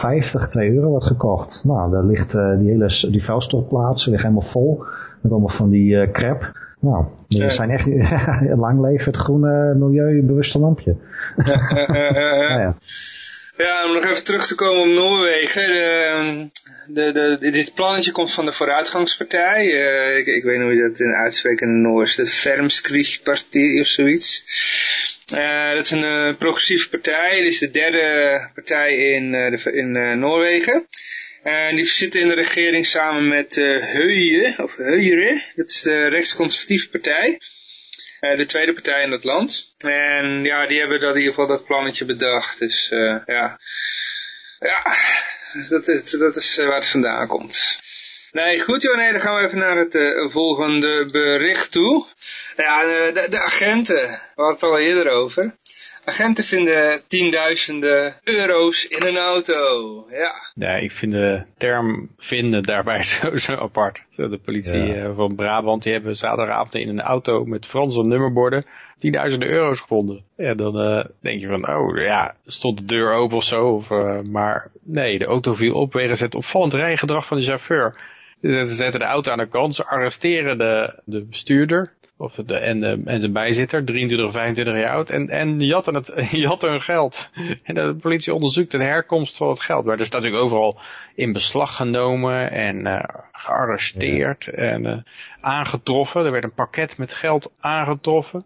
2 euro wordt gekocht. Nou, daar ligt die hele die vuilstortplaatsen liggen helemaal vol met allemaal van die uh, crap. Nou, we zijn echt [LAUGHS] lang leven het groene milieubewuste lampje. [LAUGHS] nou ja. Ja, om nog even terug te komen op Noorwegen. De, de, de, dit plannetje komt van de Vooruitgangspartij. Uh, ik, ik, weet niet hoe je dat in uitspreekt in het Noors. De Vermskriegpartij of zoiets. Uh, dat is een uh, progressieve partij. Dit is de derde partij in, de, in Noorwegen. En die zitten in de regering samen met uh, of Heuyere, dat is de rechtsconservatieve partij. Uh, de tweede partij in het land. En ja, die hebben dat in ieder geval dat plannetje bedacht. Dus uh, ja, ja dat is, dat is waar het vandaan komt. Nee, goed joh, nee, dan gaan we even naar het volgende bericht toe. Ja, de, de agenten, we hadden het al eerder over. Agenten vinden tienduizenden euro's in een auto. Ja. Ja, ik vind de term vinden daarbij [LAUGHS] sowieso apart. De politie Ja. van Brabant, die hebben zaterdagavond in een auto met Franse nummerborden tienduizenden euro's gevonden. En dan eh, denk je van, oh ja, stond de deur open of zo. Of, eh, maar nee, de auto viel op wegens het opvallend rijgedrag van de chauffeur. Ze zetten de auto aan de kant, ze arresteren de, de bestuurder. Of de, en, de, en de bijzitter, 23 of 25 jaar oud. En, en die jatten, het, [LAUGHS] die jatten hun geld. En de politie onderzoekt de herkomst van het geld. Maar er staat natuurlijk overal in beslag genomen en eh, gearresteerd en eh, aangetroffen. Er werd een pakket met geld aangetroffen.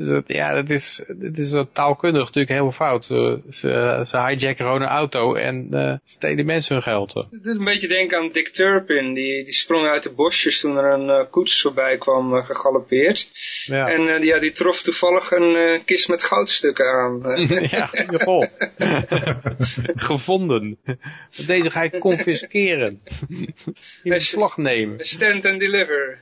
Dus dat, ja, dat is, dat is eh, taalkundig natuurlijk helemaal fout. Ze, ze, ze hijacken gewoon een auto en eh stelen mensen hun geld. Het doet een beetje denken aan Dick Turpin. Die, die sprong uit de bosjes toen er een eh, koets voorbij kwam uh, gegalopeerd. Ja, En uh, ja, die trof toevallig een uh, kist met goudstukken aan. [LAUGHS] [LAUGHS] ja goh. [LAUGHS] Gevonden. Deze ga ik confisceren. In beslag nemen. Stand and deliver.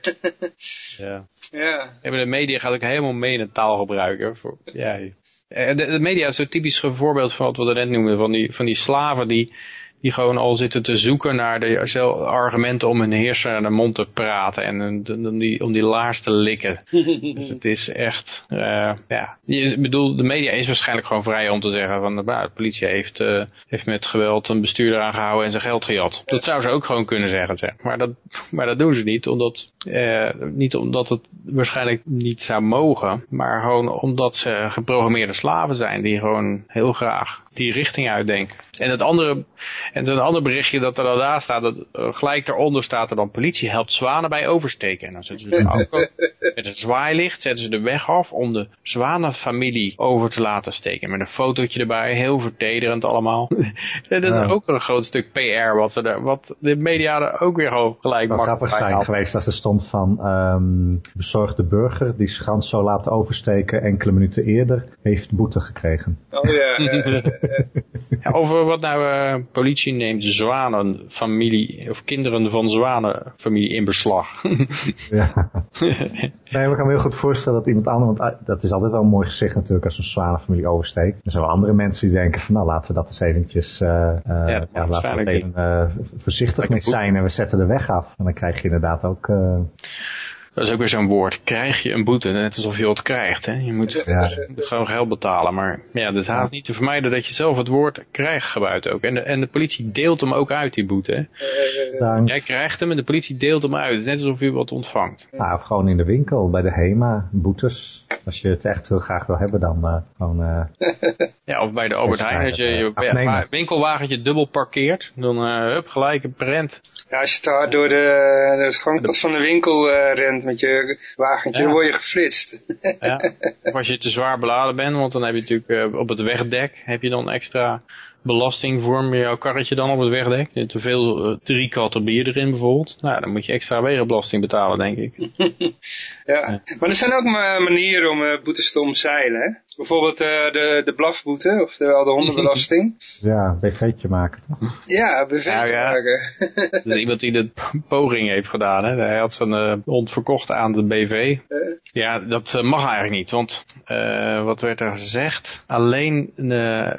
ja. ja. En de media gaat ook helemaal mee in het taalgebruik. Hè, voor, ja. En de, de, media is zo'n typisch voorbeeld van wat we net noemden. Van die, van die slaven die, die gewoon al zitten te zoeken naar de argumenten om hun heerser aan de mond te praten. En om die, om die laars te likken. [LAUGHS] dus het is echt, uh, ja. Ik bedoel, de media is waarschijnlijk gewoon vrij om te zeggen van, nou, de politie heeft, uh, heeft met geweld een bestuurder aangehouden en zijn geld gejat. Dat zou ze ook gewoon kunnen zeggen, zeg. Maar dat, maar dat doen ze niet, omdat, uh, niet omdat het waarschijnlijk niet zou mogen, maar gewoon omdat ze geprogrammeerde slaven zijn die gewoon heel graag die richting uitdenken. En het andere, en een ander berichtje dat er dan daar staat, dat uh, gelijk daaronder staat er dan politie helpt zwanen bij oversteken. En dan zetten ze de [LAUGHS] auto met een zwaailicht, zetten ze de weg af om de zwanenfamilie over te laten steken. Met een fotootje erbij, heel vertederend allemaal. [LAUGHS] dat is ja. ook een groot stuk PR wat, ze er, wat de media er ook weer gelijk makkelijk Het zou grappig zijn geweest als er stond van um, bezorgde burger die schans zou laten oversteken enkele minuten eerder heeft boete gekregen. Oh ja. ja [LAUGHS] [LAUGHS] over wat nou uh, politie neemt zwanenfamilie of kinderen van zwanenfamilie in beslag. [LAUGHS] ja. [LAUGHS] Nee, we kan me heel goed voorstellen dat iemand anders, want dat is altijd wel een mooi gezicht natuurlijk als een zwanenfamilie oversteekt. Er zijn wel andere mensen die denken van nou laten we dat eens eventjes, uh, uh, ja, ja, laten we even uh, voorzichtig mee zijn en we zetten de weg af. En dan krijg je inderdaad ook... Dat is ook weer zo'n woord. Krijg je een boete? Net alsof je wat krijgt. Hè? Je moet ja. gewoon geld betalen. Maar ja, het is haast niet te vermijden dat je zelf het woord krijgt gebruikt ook. En de, en de politie deelt hem ook uit, die boete. Hè? Dank. Jij krijgt hem en de politie deelt hem uit. Het is net alsof je wat ontvangt. Nou, of gewoon in de winkel, bij de HEMA, boetes. Als je het echt heel graag wil hebben, dan uh, gewoon... Uh, ja, of bij de Albert Heijn. Als je je ja, winkelwagentje dubbel parkeert, dan uh, hup, gelijk een prent. Ja, als je hard door de, de gangpad van de winkel uh, rent met je wagentje, ja. dan word je geflitst. [LAUGHS] ja. Of als je te zwaar beladen bent, want dan heb je natuurlijk uh, op het wegdek heb je dan extra belasting voor jouw karretje dan op het wegdek. Je te veel uh, drie katten bier erin bijvoorbeeld. Nou, dan moet je extra wegenbelasting betalen, denk ik. [LAUGHS] ja. maar er zijn ook manieren om uh, boetes te omzeilen, hè? Bijvoorbeeld uh, de, de blafboete, oftewel de hondenbelasting. [LAUGHS] Ja, BV'tje maken toch? Ja, BV'tje nou, ja. maken. [LAUGHS] dat is iemand die de poging heeft gedaan, hè? Hij had zijn uh, hond verkocht aan de BV. Uh. Ja, dat mag eigenlijk niet, want wat werd er gezegd? Alleen,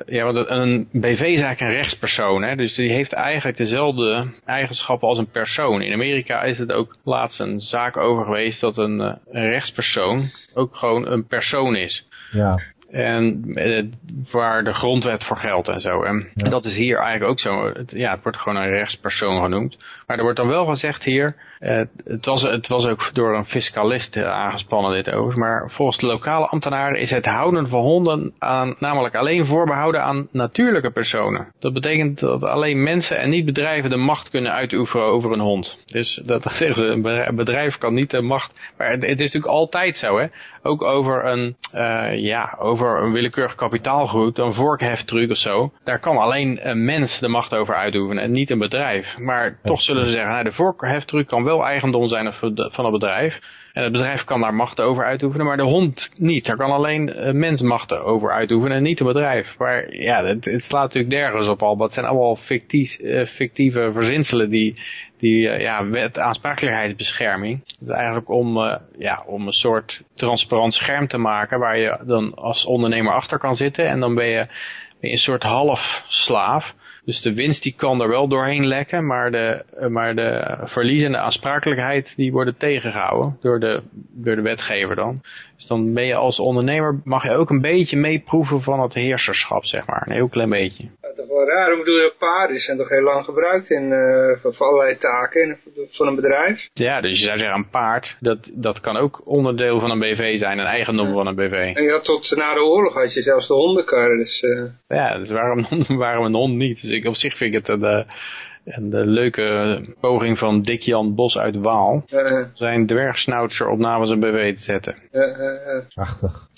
ja, want een BV is eigenlijk een rechtspersoon, hè? dus die heeft eigenlijk dezelfde eigenschappen als een persoon. In Amerika is het ook laatst een zaak over geweest dat een, een rechtspersoon ook gewoon een persoon is. Ja. En eh, waar de grondwet voor geldt en zo. En ja. dat is hier eigenlijk ook zo. Het, ja, het wordt gewoon een rechtspersoon genoemd. Maar er wordt dan wel gezegd hier, uh, het, was, het was ook door een fiscalist aangespannen dit over. Maar volgens de lokale ambtenaren is het houden van honden aan, namelijk alleen voorbehouden aan natuurlijke personen. Dat betekent dat alleen mensen en niet bedrijven de macht kunnen uitoefenen over een hond. Dus dat [LAUGHS] zeggen ze, een bedrijf kan niet de macht. Maar het, het is natuurlijk altijd zo, hè. Ook over een, uh, ja, over een willekeurig kapitaalgroep, een vorkheftruc of zo. Daar kan alleen een mens de macht over uitoefenen en niet een bedrijf. Maar toch zullen ze zeggen, nou, de vorkheftruc kan wel eigendom zijn van het bedrijf. En het bedrijf kan daar macht over uitoefenen, maar de hond niet. Daar kan alleen uh, mens macht over uitoefenen en niet het bedrijf. Maar ja, het, het slaat natuurlijk nergens op al. Het zijn allemaal fictief, uh, fictieve verzinselen die, die uh, ja, wet aansprakelijkheidsbescherming. Het is eigenlijk om, uh, ja, om een soort transparant scherm te maken waar je dan als ondernemer achter kan zitten. En dan ben je, een soort half slaaf. Dus de winst die kan er wel doorheen lekken, maar de, maar de verlies en de aansprakelijkheid die worden tegengehouden door de, door de wetgever dan. Dus dan ben je als ondernemer, mag je ook een beetje meeproeven van het heerserschap, zeg maar. Een heel klein beetje. Ja, toch wel raar, ik bedoel, paarden zijn toch heel lang gebruikt in, uh, voor allerlei taken in, van een bedrijf? Ja, dus je zou zeggen, een paard, dat, dat kan ook onderdeel van een BV zijn, een eigendom ja. van een BV. En had tot na de oorlog had je zelfs de hondenkar, dus... Uh... Ja, dus waarom, [LAUGHS] waarom een hond niet? Dus ik, op zich vind ik het een, een de leuke poging van Dick Jan Bos uit Waal. Uh, zijn dwergsnauzer op namens een BV te zetten. Uh, uh, Prachtig.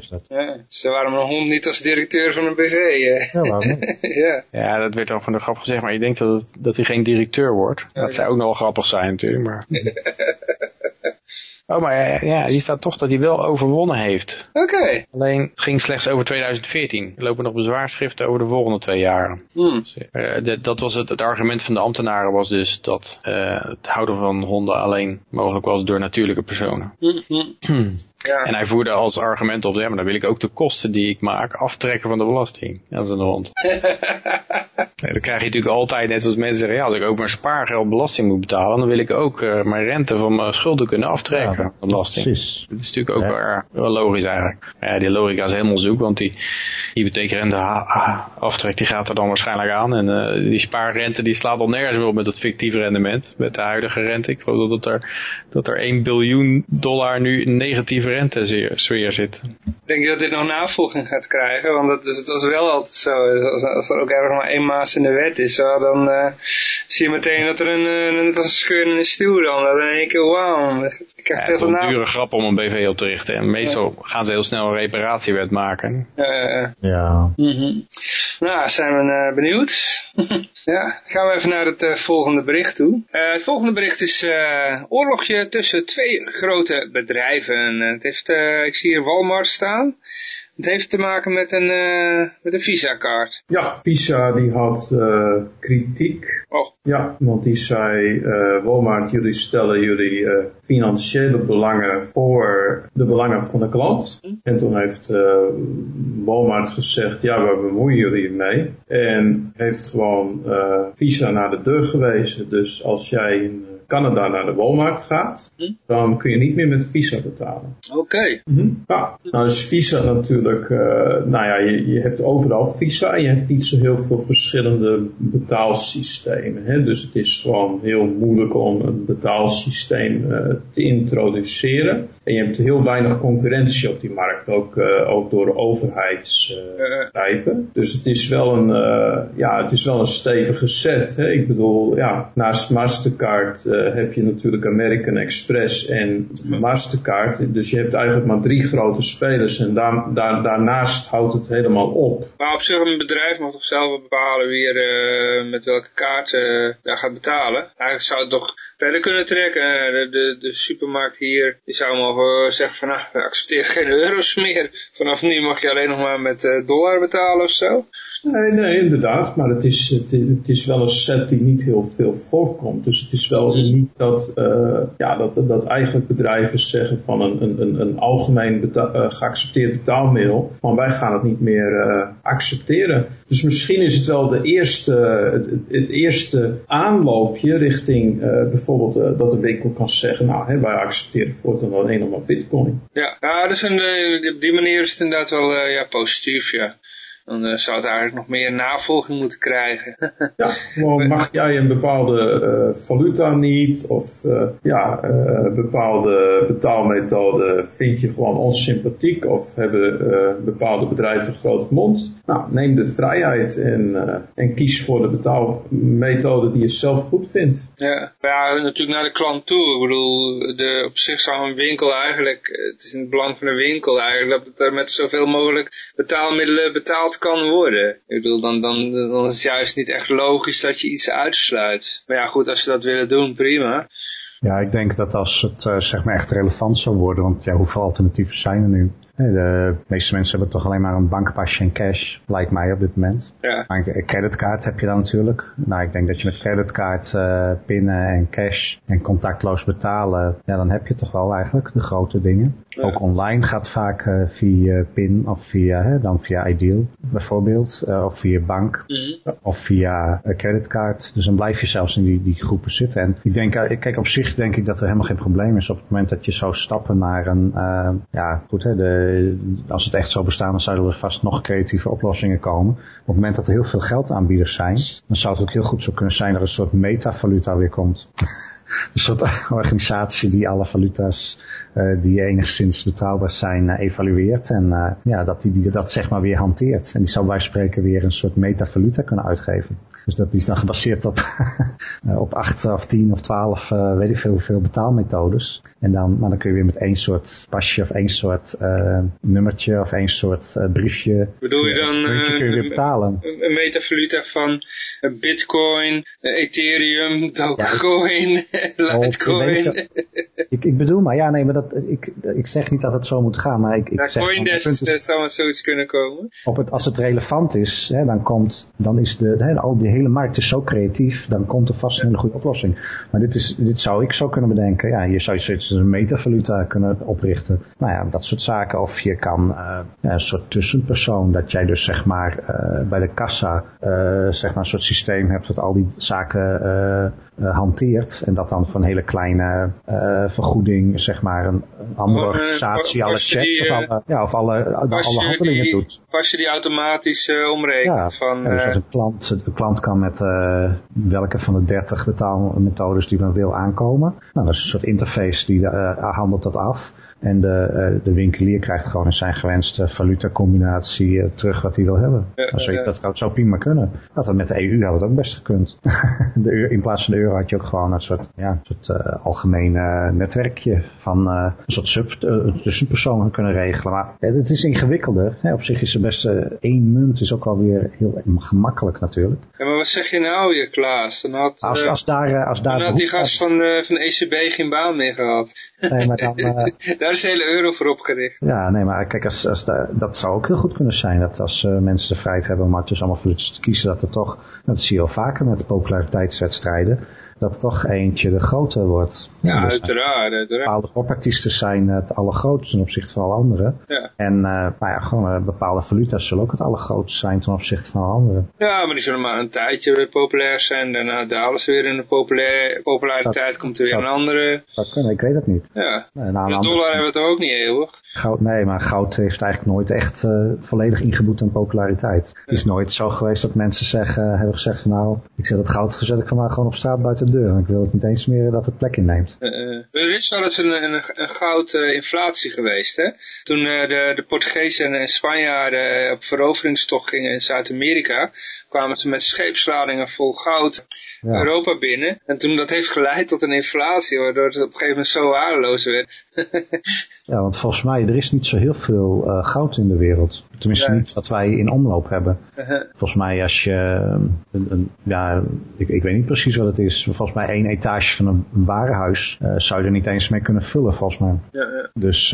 is dat. Ze waren een hond niet als directeur van een BV. Ja, waarom [LAUGHS] ja. ja, dat werd al van de grap gezegd, maar je denkt dat, het, dat hij geen directeur wordt. dat zou ook nog wel grappig zijn natuurlijk, maar... [LAUGHS] Oh, maar ja, hier staat toch dat hij wel overwonnen heeft. Oké. Okay. Alleen het ging slechts over 2014. Er lopen nog bezwaarschriften over de volgende twee jaren. Hmm. Uh, dat was het, het argument van de ambtenaren was dus dat uh, het houden van honden alleen mogelijk was door natuurlijke personen. Hmm. [CLEARS THROAT] Ja. En hij voerde als argument op, ja, maar dan wil ik ook de kosten die ik maak aftrekken van de belasting. Dat is een hond. [LAUGHS] dan krijg je natuurlijk altijd, net zoals mensen zeggen, ja, als ik ook mijn spaargeld belasting moet betalen, dan wil ik ook uh, mijn rente van mijn schulden kunnen aftrekken ja, van belasting. Precies. Dat is natuurlijk ook ja. wel, wel, logisch eigenlijk. Ja, die logica is helemaal zoek, want die hypotheekrente aftrek die gaat er dan waarschijnlijk aan. En uh, die spaarrente die slaat al nergens meer op met dat fictieve rendement, met de huidige rente. Ik geloof dat er, dat er 1 biljoen dollar nu negatieve rente-sfeer zit. Denk je dat dit nog navolging gaat krijgen? Want dat is, dat is wel altijd zo. Als, als er ook ergens maar één maas in de wet is, zo, dan uh, zie je meteen dat er een, een, een scheur in de stuur dan. Dan denk je, wauw. Ja, het is een dure grap om een BV op te richten. En meestal ja. gaan ze heel snel een reparatiewet maken. Uh, ja. Mm -hmm. Nou, zijn we uh, benieuwd. [LAUGHS] ja, gaan we even naar het uh, volgende bericht toe. Uh, het volgende bericht is oorlogje tussen twee grote bedrijven. Heeft, ik zie hier Walmart staan. Het heeft te maken met een, uh, met een Visa-kaart. Ja, Visa die had uh, kritiek. Oh. Ja, want die zei, Walmart, jullie stellen jullie financiële belangen voor de belangen van de klant. En toen heeft Walmart gezegd, ja, waar bemoeien jullie mee? En heeft gewoon Visa naar de deur gewezen. Dus als jij in Canada naar de Walmart gaat, hm? dan kun je niet meer met Visa betalen. Oké. Okay. Mm -hmm. Ja, nou is Visa natuurlijk, uh, nou ja, je, je hebt overal Visa en je hebt niet zo heel veel verschillende betaalsystemen. Hè? Dus het is gewoon heel moeilijk om een betaalsysteem uh, te introduceren. En je hebt heel weinig concurrentie op die markt, ook, uh, ook door overheidsbedrijven. dus het is wel een, ja, het is wel een stevige set. Hè? Ik bedoel, ja, naast Mastercard uh, heb je natuurlijk American Express en Mastercard. Dus je hebt eigenlijk maar drie grote spelers en daar, daar, daarnaast houdt het helemaal op. Maar op zich een bedrijf mag toch zelf bepalen wie er uh, met welke kaart uh, gaat betalen. Eigenlijk zou het toch verder kunnen trekken. De, de, de supermarkt hier die zou mogen zeggen van nou, we accepteren geen [LAUGHS] euro's meer. Vanaf nu mag je alleen nog maar met dollar betalen of zo. Nee, nee, inderdaad. Maar het is, het, is wel een set die niet heel veel voorkomt. Dus het is wel niet dat, uh, ja, dat, dat eigenlijk bedrijven zeggen van een, een, een algemeen beta uh, geaccepteerd betaalmiddel. Van wij gaan het niet meer uh, accepteren. Dus misschien is het wel de eerste, het, het eerste aanloopje richting bijvoorbeeld dat de winkel kan zeggen. Nou, hè, wij accepteren voortaan alleen nog maar bitcoin. Ja, ja dus een, op die manier is het inderdaad wel ja, positief, ja dan uh, zou het eigenlijk nog meer navolging moeten krijgen. ja, mag jij een bepaalde uh, valuta niet of uh, ja, bepaalde betaalmethoden vind je gewoon onsympathiek of hebben bepaalde bedrijven een grote mond. Nou, neem de vrijheid en, en kies voor de betaalmethode die je zelf goed vindt. Ja, ja, natuurlijk naar de klant toe. Ik bedoel, de, op zich zou een winkel eigenlijk, het is in het belang van de winkel eigenlijk, dat er met zoveel mogelijk betaalmiddelen betaald kan worden. Ik bedoel, dan, dan, dan is het juist niet echt logisch dat je iets uitsluit. Maar ja, goed, als ze dat willen doen, prima. Ja, ik denk dat als het zeg maar echt relevant zou worden, want ja, hoeveel alternatieven zijn er nu? De meeste mensen hebben toch alleen maar een bankpasje en cash, lijkt mij op dit moment. Ja. Maar een creditcard heb je dan natuurlijk. Nou, ik denk dat je met creditcard, uh, pinnen en cash en contactloos betalen, ja, dan heb je toch wel eigenlijk de grote dingen. Ook online gaat vaak uh, via PIN of via, hè, dan via Ideal bijvoorbeeld, uh, of via bank Mhm. of via creditcard. Dus dan blijf je zelfs in die, die groepen zitten. En ik denk, kijk, op zich denk ik dat er helemaal geen probleem is op het moment dat je zou stappen naar een, ja, goed hè, de als het echt zou bestaan, dan zouden er vast nog creatieve oplossingen komen. Op het moment dat er heel veel geldaanbieders zijn, dan zou het ook heel goed zo kunnen zijn dat er een soort metavaluta weer komt. [LAUGHS] een soort organisatie die alle valuta's uh, die enigszins betrouwbaar zijn uh, evalueert en ja, dat die, die dat zeg maar weer hanteert. En die zou bij spreken weer een soort metavaluta kunnen uitgeven. Dus dat is dan gebaseerd op, [LAUGHS] op 8 of 10 of 12, weet ik veel hoeveel betaalmethodes. En dan, maar dan kun je weer met één soort pasje of één soort nummertje of één soort briefje. Bedoel je dan kun je weer betalen. een metavaluta van bitcoin, Ethereum, Dogecoin, ja. [LAUGHS] Litecoin? Oh, ik, ik bedoel maar, ja nee, maar dat, ik, ik zeg niet dat het zo moet gaan, maar ik, ik Naar zeg... Coindesk zou zoiets kunnen komen. Op het, als het relevant is, hè, dan komt, dan is de, hè, al die hele markt is zo creatief, dan komt er vast een hele goede oplossing. Maar dit is, dit zou ik zo kunnen bedenken, ja, je zou zoiets als een metavaluta kunnen oprichten. Nou ja, dat soort zaken. Of je kan uh, een soort tussenpersoon, dat jij dus zeg maar uh, bij de kassa, uh, zeg maar een soort systeem hebt dat al die zaken uh, hanteert. En dat dan van een hele kleine uh, vergoeding, zeg maar, een, een andere Oh, organisatie, eh, alle je checks die, of alle, ja, of alle, alle je handelingen die, doet. pas je die automatisch uh, omrekent. Ja, van, ja, dus uh, als een klant, een klant kan met uh, welke van de 30 betaalmethodes die men wil aankomen. Nou, dat is een soort interface die uh, handelt dat af. En de, uh, de winkelier krijgt gewoon in zijn gewenste valutacombinatie uh, terug wat hij wil hebben. Dat zou prima kunnen. Dat had met de EU had het ook best gekund. [LAUGHS] de euro, in plaats van de euro had je ook gewoon een soort, ja, soort uh, algemeen netwerkje van een soort sub, tussenpersonen kunnen regelen. Maar het is ingewikkelder. Hè. Op zich is er best één munt is ook alweer heel gemakkelijk natuurlijk. Ja, maar wat zeg je nou je Klaas? Dan had, als, als daar, als daar dan had die gast van, van de ECB geen baan meer gehad. Nee, maar dan, [LAUGHS] daar is de hele euro voor opgericht. Ja, nee, maar kijk, als, als dat zou ook heel goed kunnen zijn. Dat als uh, mensen de vrijheid hebben om maar tussen allemaal valuta's te kiezen, dat er toch, dat zie je al vaker met de populariteitswedstrijden, dat toch eentje de grote wordt. Ja, dus uiteraard, uiteraard. Bepaalde popartiesten zijn het allergrootste ten opzichte van alle anderen. Ja. En uh, nou ja, gewoon uh, bepaalde valuta's zullen ook het allergrootste zijn ten opzichte van alle anderen. Ja, maar die zullen maar een tijdje weer populair zijn. Daarna dalen ze weer in de populair, populariteit. Dat, komt er weer een andere. Dat kunnen, ik weet het niet. Ja. Nee, nou, de andere, dollar hebben we het ook niet eeuwig. Goud, nee, maar goud heeft eigenlijk nooit echt uh, volledig ingeboet aan populariteit. Het is nooit zo geweest dat mensen zeggen, hebben gezegd van nou, ik zet het goud gezet ik vandaag gewoon op straat buiten de deur. Ik wil het niet eens meer dat het plek inneemt. Uh, er is wel eens een, een, een goudinflatie geweest. Hè? Toen uh, de, de Portugezen en Spanjaarden op veroveringstocht gingen in Zuid-Amerika, kwamen ze met scheepsladingen vol goud ja. Europa binnen. En toen dat heeft geleid tot een inflatie, waardoor het op een gegeven moment zo waardeloos werd. [LAUGHS] ja, want volgens mij, er is niet zo heel veel uh, goud in de wereld. Tenminste ja. niet wat wij in omloop hebben. Uh -huh. Volgens mij als je, een, een, ja, ik, ik weet niet precies wat het is. Maar volgens mij één etage van een warenhuis uh, zou je er niet eens mee kunnen vullen, volgens mij. Ja, ja. Dus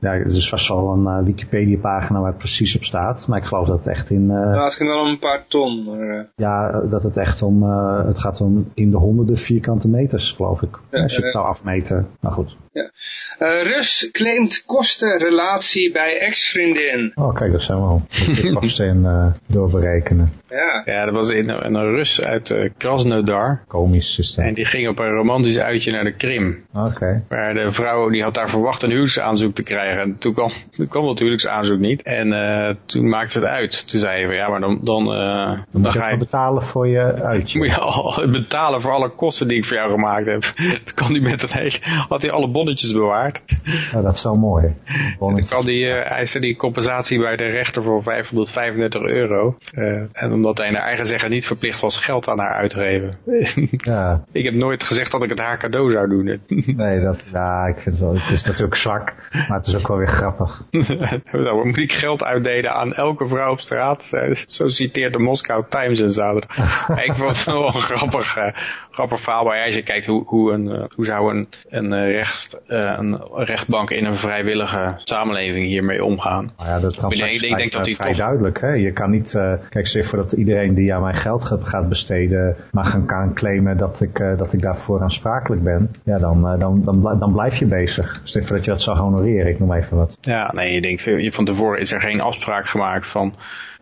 ja, er is vast wel een Wikipedia pagina waar het precies op staat. Maar ik geloof dat het echt in... nou, het ging wel om een paar ton. Maar, ja, dat het echt om, het gaat om in de honderden vierkante meters, geloof ik. Ja, als je het zou afmeten. Maar goed. Ja. Rus claimt kostenrelatie bij ex-vriendin. Oh, kijk, dat zijn wel de [LAUGHS] kosten in uh, doorberekenen. Ja. ja, dat was een, een Rus uit uh, Krasnodar. Komisch systeem. En die ging op een romantisch uitje naar de Krim. Oké. Okay. Maar de vrouw die had daar verwacht een huwelijksaanzoek te krijgen. En toen kwam, [LAUGHS] toen kwam het huwelijksaanzoek niet. En uh, toen maakte het uit. Toen zei hij, ja, maar dan... Dan, uh, dan, dan moet je ga je betalen voor je uitje. Moet je al [LAUGHS] betalen voor alle kosten die ik voor jou gemaakt heb. [LAUGHS] Toen kwam hij met een hele... Had hij alle bonnetjes bewaard. Ja, dat is wel mooi. Bonnetjes. Toen kwam die, uh, eiste die compensatie bij de rechter voor 535 euro. Uh, en dan omdat hij naar eigen zeggen niet verplicht was geld aan haar uitgeven. [LAUGHS] Ja. ik heb nooit gezegd dat ik het haar cadeau zou doen. [LAUGHS] nee, dat, ja, ik vind het wel, het is natuurlijk zwak, maar het is ook wel weer grappig. Dan moet ik geld uitdelen aan elke vrouw op straat. Zo citeert de Moscow Times en zaterdag. [LAUGHS] ik vond het wel een grappig, uh, grappig verhaal. Maar als je kijkt hoe, hoe, een, uh, hoe zou een, een, recht, een rechtbank in een vrijwillige samenleving hiermee omgaan. Nou ja, dat ik, denk, ik denk dat vrij toch... duidelijk. Hè? Je kan niet, uh, kijk, zeg voor dat iedereen die aan mij geld gaat besteden, mag gaan, claimen dat ik, uh, dat ik daarvoor aansprakelijk ben. Ja, dan, uh, dan, dan, blijf je bezig. Stel voor dat je dat zou honoreren, ik noem even wat. Ja, nee, je denkt, van tevoren is er geen afspraak gemaakt van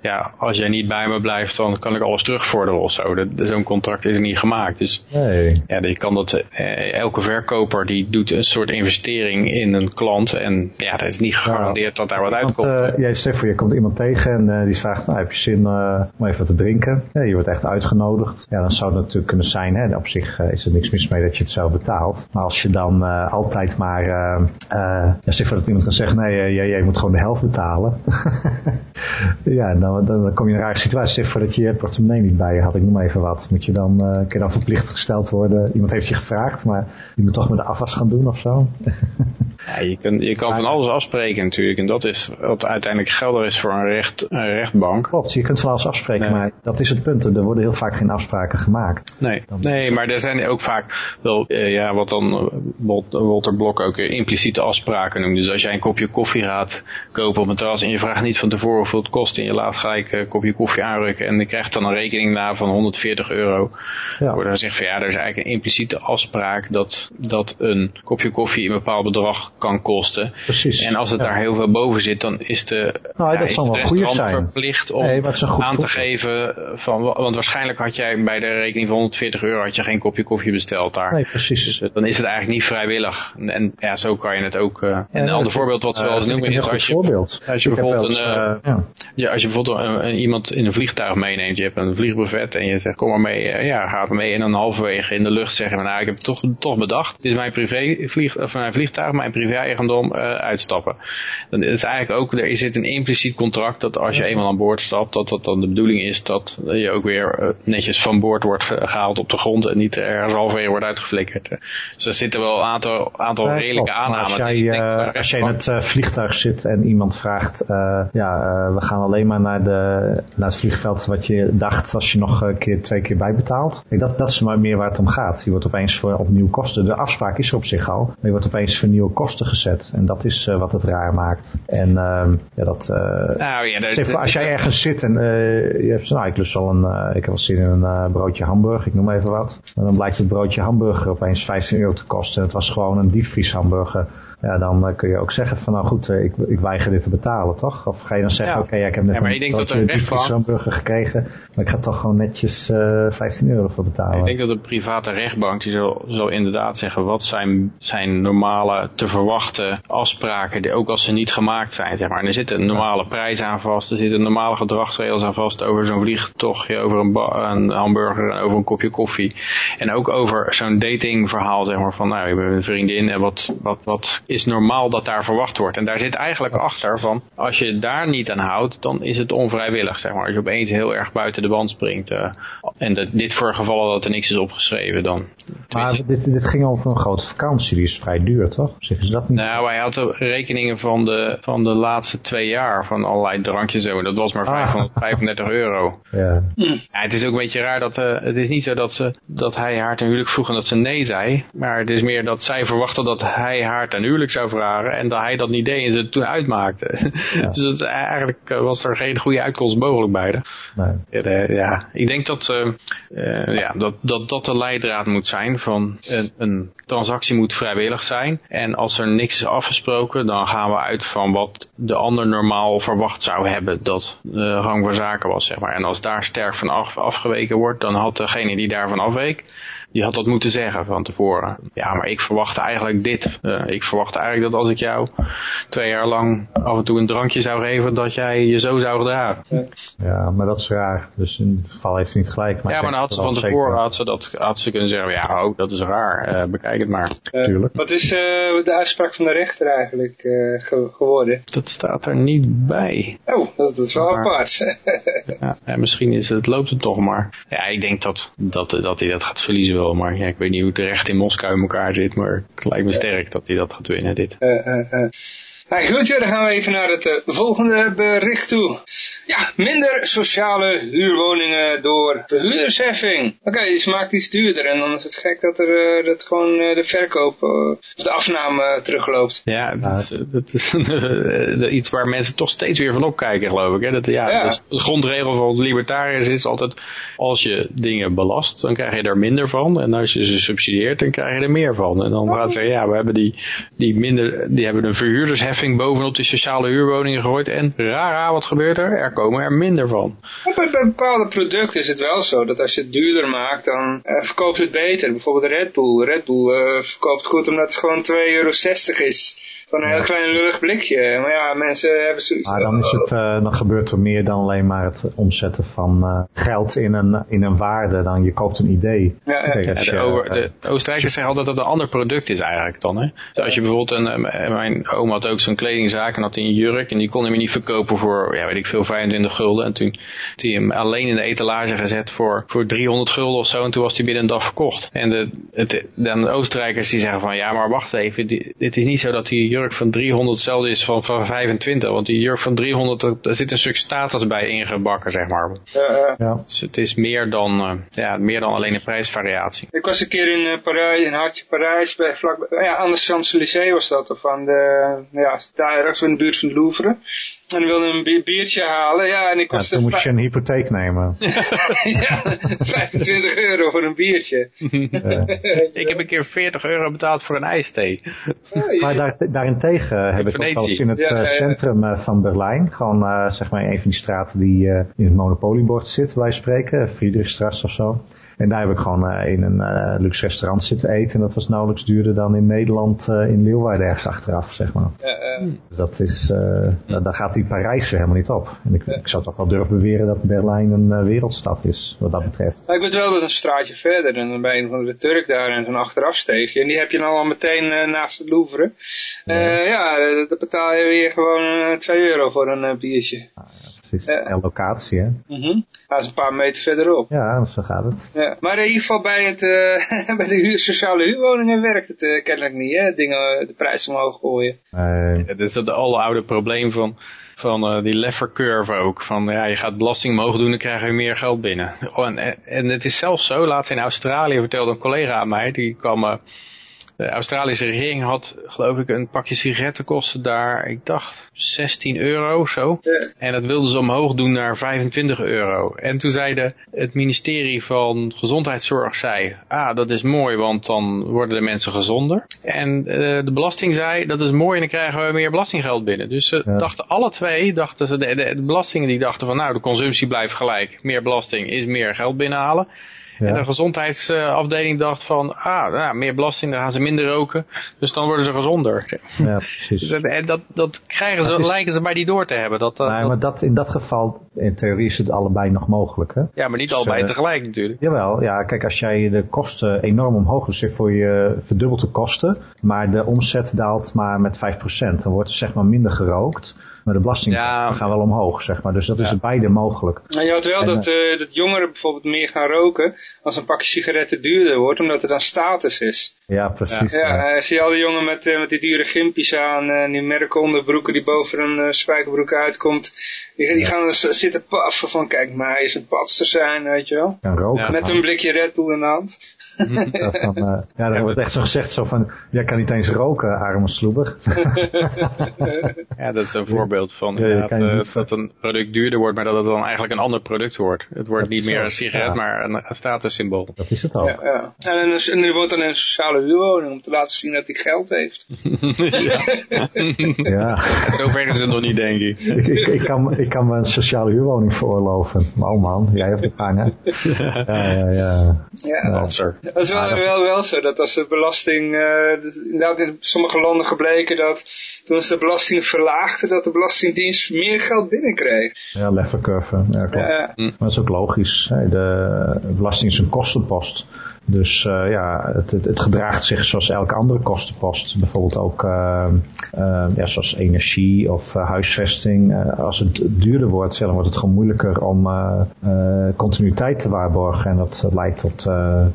ja, als jij niet bij me blijft, dan kan ik alles terugvorderen of zo. Zo'n contract is er niet gemaakt. Dus nee. ja, je kan dat, eh, elke verkoper die doet een soort investering in een klant. En ja, dat is niet gegarandeerd dat daar wat uitkomt. Uh, jij zegt voor je komt iemand tegen en uh, die vraagt, nou, heb je zin uh, om even wat te drinken? Ja, je wordt echt uitgenodigd. Ja, dan zou het natuurlijk kunnen zijn, hè, op zich is er niks mis mee dat je het zelf betaalt. Maar als je dan altijd maar, ja, zeg voor dat iemand kan zeggen, nee, jij, jij moet gewoon de helft betalen. [LAUGHS] ja, dan, dan, kom je in een rare situatie. Zeg voordat je je portemonnee niet bij je had, ik noem even wat. Moet je dan, uh, kun je dan verplicht gesteld worden. Iemand heeft je gevraagd, maar je moet toch met de afwas gaan doen of zo. [LAUGHS] ja, je, kan, je kan van alles afspreken natuurlijk. En dat is wat uiteindelijk geldig is voor een, recht, een rechtbank. Klopt, je kunt van alles afspreken, nee. maar dat is het punt. Er worden heel vaak geen afspraken gemaakt. Nee, nee maar er zijn ook vaak wel, uh, ja, wat dan Walter Blok ook impliciete afspraken noemt. Dus als jij een kopje koffie gaat kopen op een terras en je vraagt niet van tevoren hoeveel het kost en je laat gelijk een kopje koffie aanrukken en je krijgt dan een rekening na van 140 euro. Ja. Wordt dan gezegd van ja, er is eigenlijk een impliciete afspraak dat, dat een kopje koffie een bepaald bedrag kan kosten. Precies. En als het ja. daar heel veel boven zit, dan is de, nou, dat ja, zal is wel de restaurant verplicht om nee, aan te geven van, want waarschijnlijk had jij bij de rekening van 140 euro had je geen kopje koffie besteld daar. Nee, precies. Dus dan is het eigenlijk niet vrijwillig. En, en ja, zo kan je het ook. Uh, en een ander voorbeeld wat ze wel eens noemen is als je, voorbeeld. als je bijvoorbeeld een, uh, ja. als je bijvoorbeeld iemand in een vliegtuig meeneemt, je hebt een vliegbuffet en je zegt kom maar mee, uh, ja, gaat mee en dan halverwege in de lucht zeggen nou ik heb het toch, toch bedacht, dit is mijn privé vlieg, of mijn vliegtuig, mijn privé-eigendom, uitstappen. Dan is eigenlijk ook, er zit een impliciet contract dat als je eenmaal aan boord stapt, dat dat dan de bedoeling is dat je ook weer netjes van boord wordt gehaald op de grond en niet ergens halverwege wordt uitgeflikkerd. Dus er zitten wel een aantal, aantal Ja, redelijke klopt. Aannames. Als jij, eh, als jij in het eh, vliegtuig zit en iemand vraagt, eh, ja, eh, we gaan alleen maar naar, de, naar het vliegveld wat je dacht als je nog een keer, twee keer bijbetaalt. Kijk, dat, dat is maar meer waar het om gaat. Je wordt opeens voor opnieuw kosten. De afspraak is er op zich al, maar je wordt opeens voor nieuwe kosten gezet. En dat is eh, wat het raar maakt. En ehm, ja, dat, eh, Nou ja, daar als jij ergens zit en eh, je hebt, nou, ik lust wel een, eh, ik heb wel zin in een eh, broodje hamburger, ik noem even wat. En dan blijkt het broodje hamburger opeens 15 euro te kosten. En het was gewoon een diepvrieshamburger. Ja, dan eh, kun je ook zeggen van, nou goed, eh, ik, ik weiger dit te betalen, toch? Of ga je dan zeggen, Ja. oké, ja, ik heb net Ja, maar een dat een rechtbank- diepvrieshamburger gekregen, maar ik ga toch gewoon netjes eh 15 euro voor betalen. Ik denk dat een private rechtbank die zal, zal inderdaad zeggen wat zijn, zijn normale te verwachten afspraken, die, ook als ze niet gemaakt zijn. Zeg maar. En er zit een normale prijs aan vast, er zitten normale gedragsregels aan vast over zo'n vliegtochtje, over een, een hamburger en over een kopje koffie. En ook over zo'n datingverhaal, zeg maar, van nou, ik ben een vriendin en wat, wat, wat is normaal dat daar verwacht wordt. En daar zit eigenlijk achter van, als je daar niet aan houdt, dan is het onvrijwillig, zeg maar. Als je opeens heel erg buiten de band springt. eh, en dat, dit voor gevallen dat er niks is opgeschreven, dan... maar dit, dit ging over een grote vakantie, die is vrij duur, toch? Zeggen ze dat niet? Nou, hij had de rekeningen van de, van de laatste twee jaar van allerlei drankjes zo. Dat was maar Ah. 535 euro. [LAUGHS] Ja. Ja, het is ook een beetje raar dat eh, het is niet zo dat, ze, dat hij haar ten huwelijk vroeg en dat ze nee zei. Maar het is meer dat zij verwachtte dat hij haar ten huwelijk zou vragen en dat hij dat niet deed en ze het toen uitmaakte. [LAUGHS] dus het, eigenlijk eh, was er geen goede uitkomst mogelijk bij. Nee. Ja, de- ja, ik denk dat, eh, eh, ja, dat, dat dat de leidraad moet zijn van een, een transactie moet vrijwillig zijn. En als er niks is afgesproken, dan gaan we uit van wat de ander normaal verwacht zou hebben dat de rang van zaken was. Zeg maar. En als daar sterk van af, afgeweken wordt, dan had degene die daarvan afweek, die had dat moeten zeggen van tevoren. Ja, maar ik verwacht eigenlijk dit. Eh, ik verwacht eigenlijk dat als ik jou twee jaar lang af en toe een drankje zou geven, dat jij je zo zou gedragen. ja, maar dat is raar. Dus in dit geval heeft hij niet gelijk. Maar ja, maar dan had ze van tevoren zeker- had ze, dat, had ze kunnen zeggen, ja, ook dat is raar, eh, bekijk Kijk het maar. Tuurlijk. Wat is de uitspraak van de rechter eigenlijk geworden? Dat staat er niet bij. Oh, dat, is wel apart. [LAUGHS] ja, misschien is het, loopt het toch maar. Ja, ik denk dat, dat, dat hij dat gaat verliezen wel. Maar ja, ik weet niet hoe het recht in Moskou in elkaar zit. Maar het lijkt me sterk dat hij dat gaat winnen, dit. Nou goed, dan gaan we even naar het uh, volgende bericht toe. Ja, minder sociale huurwoningen door verhuurdersheffing. Oké, okay, dus maakt iets duurder en dan is het gek dat er uh, dat gewoon uh, de verkoop of de afname terugloopt. Ja, dat is, dat is [LAUGHS] iets waar mensen toch steeds weer van opkijken, geloof ik. Hè? Dat, ja, ja. Dus de grondregel van libertariërs is altijd, als je dingen belast, dan krijg je er minder van. En als je ze subsidieert, dan krijg je er meer van. En dan gaat ze zeggen, ja, we hebben die, die minder, die hebben een verhuurdersheffing bovenop die sociale huurwoningen gegooid. En rara, wat gebeurt er? Er komen er minder van. Een bepaalde producten is het wel zo dat als je het duurder maakt, dan uh, verkoopt het beter. Bijvoorbeeld Red Bull. Red Bull uh, verkoopt goed omdat het gewoon 2,60 euro is. Van een heel klein lullig blikje. Maar ja, mensen hebben zoiets... Maar dan, is het, uh, dan gebeurt er meer dan alleen maar het omzetten van uh, geld in een, in een waarde. Dan je koopt een idee. Ja, ja. De, over, de, Oostenrijkers zeggen altijd dat het een ander product is eigenlijk dan. Hè? Dus als je bijvoorbeeld, een, mijn oom had ook zo'n kledingzaak en had een jurk. En die kon hij niet verkopen voor, ja weet ik veel, 25 gulden. En toen had hij hem alleen in de etalage gezet voor, voor 300 gulden of zo. En toen was hij binnen een dag verkocht. En de, het, dan de Oostenrijkers die zeggen van, ja maar wacht even. dit is niet zo dat die jurk jurk van 300 hetzelfde is van, van 25. Want die jurk van 300, daar zit een stuk status bij ingebakken, zeg maar. Ja, ja. Dus het is meer dan, uh, ja, meer dan alleen een prijsvariatie. Ik was een keer in uh, Parijs, in Hartje Parijs, bij, vlak, ja, aan de Champs-Élysées was dat. Of aan de, ja, daar rechts in de buurt van de Louvre. En wilde een biertje halen. Ja, en ik was ja, toen moest je een hypotheek nemen. [LAUGHS] ja, 25 euro voor een biertje. [LAUGHS] ik heb een keer 40 euro betaald voor een ijsthee. maar daar, daarentegen heb ik ook wel eens in het ja, centrum uh, van Berlijn. Gewoon uh, zeg maar een van die straten die in het monopoliebord zit, wij spreken. Friedrichstraat of zo. En daar heb ik gewoon uh, in een uh, luxe restaurant zitten eten. En dat was nauwelijks duurder dan in Nederland uh, in Leeuwarden ergens achteraf, zeg maar. Dus dat is, daar gaat die Parijs helemaal niet op. En ik, ik zou toch wel durven beweren dat Berlijn een wereldstad is, wat dat betreft. ik weet wel dat een straatje verder, en dan bij een van de Turk daar en zo'n achterafsteegje. En die heb je dan al meteen naast het Louvre. Ja, ja dat betaal je weer gewoon 2 euro voor een biertje. Is locatie, hè? Mm -hmm. Dat is een paar meter verderop. Ja, zo gaat het. Ja. Maar in ieder geval bij, het, uh, [LAUGHS] bij de huur, sociale huurwoningen werkt het uh, kennelijk niet, hè? Dingen, de prijs omhoog gooien. Nee. dat is het oude probleem van, van uh, die Leffer curve ook. Van ja, je gaat belasting omhoog doen, dan krijg je meer geld binnen. Oh, en, en het is zelfs zo, laatst in Australië vertelde een collega aan mij, die kwam de Australische regering had, geloof ik, een pakje sigaretten kosten daar, ik dacht, 16 euro zo. En dat wilden ze omhoog doen naar 25 euro. En toen zeiden het ministerie van Gezondheidszorg, zei, ah, dat is mooi, want dan worden de mensen gezonder. En uh, de belasting zei, dat is mooi en dan krijgen we meer belastinggeld binnen. Dus ze dachten alle twee, dachten ze, de, de, de belastingen die dachten van, nou, de consumptie blijft gelijk. Meer belasting is meer geld binnenhalen. En de gezondheidsafdeling dacht van, ah, nou, meer belasting, dan gaan ze minder roken. Dus dan worden ze gezonder. Ja, precies. Dus, en dat, dat krijgen ze, lijken ze bij die door te hebben. Dat, dat, nee, maar dat, in dat geval, in theorie is het allebei nog mogelijk. Hè? Ja, maar niet dus, allebei uh, tegelijk natuurlijk. Jawel, ja, kijk, als jij de kosten enorm omhoog zet voor je verdubbelt de kosten, maar de omzet daalt maar met 5%, dan wordt er zeg maar minder gerookt. Maar de belastingen ja. gaan wel omhoog, zeg maar. Dus dat is ja. beide mogelijk. Nou, je had wel dat, uh, dat jongeren bijvoorbeeld meer gaan roken als een pakje sigaretten duurder wordt, omdat er dan status is. Ja, precies. Ja, ja. Uh, zie je al die jongen met, uh, met die dure gimpies aan, en die merkonderbroeken die boven een spijkerbroek uitkomt. Die, die gaan zitten paffen van, kijk, maar hij is een patster zijn, weet je wel. Roken. Met een blikje Red Bull in de hand. [LAUGHS] zo van, ja, dan wordt echt zo gezegd, zo van, jij kan niet eens roken, arme sloeber. [LAUGHS] ja, dat is een voorbeeld van ja, uh, dat een product duurder wordt, maar dat het dan eigenlijk een ander product wordt. Het wordt niet meer een sigaret, maar een, een statussymbool. Dat is het al. Ja, ja. En, en er wordt dan een sociale huurwoning om te laten zien dat hij geld heeft. [LAUGHS] ja. Zover is het nog niet, denk ik. ik, ik, kan, ik kan me een sociale huurwoning veroorloven. Maar oh man, jij hebt het hangen. ja, ja, ja. ja [LAUGHS] dat is wel, wel, wel zo, dat als de belasting, uh, inderdaad in sommige landen gebleken dat toen ze de belasting verlaagden, dat de belasting Belastingdienst meer geld binnenkreeg. Ja, leffercurve. Ja, klopt. Maar dat is ook logisch. De belasting is een kostenpost. Dus uh, ja, het, het, het, gedraagt zich zoals elke andere kostenpost. Bijvoorbeeld ook uh, uh, ja, zoals energie of huisvesting. als het duurder wordt, dan wordt het gewoon moeilijker om continuïteit te waarborgen. En dat, leidt tot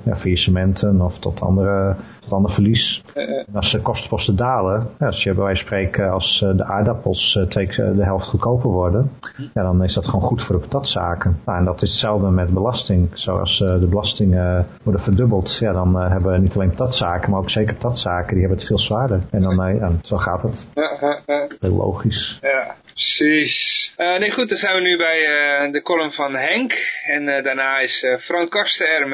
ja, faillissementen of tot andere tot ander verlies. En als de kostenposten dalen, ja, als je bij wijze van spreken als de aardappels twee, de helft goedkoper worden, ja, dan is dat gewoon goed voor de patatzaken. Nou, en dat is hetzelfde met belasting. Zoals de belastingen worden verdubbeld, ja, dan hebben we niet alleen patatzaken, maar ook zeker patatzaken, die hebben het veel zwaarder. En dan, ja, zo gaat het. Heel logisch. Ja, precies. Uh, nee, goed, dan zijn we nu bij de column van Henk. En daarna is Frank Karsten er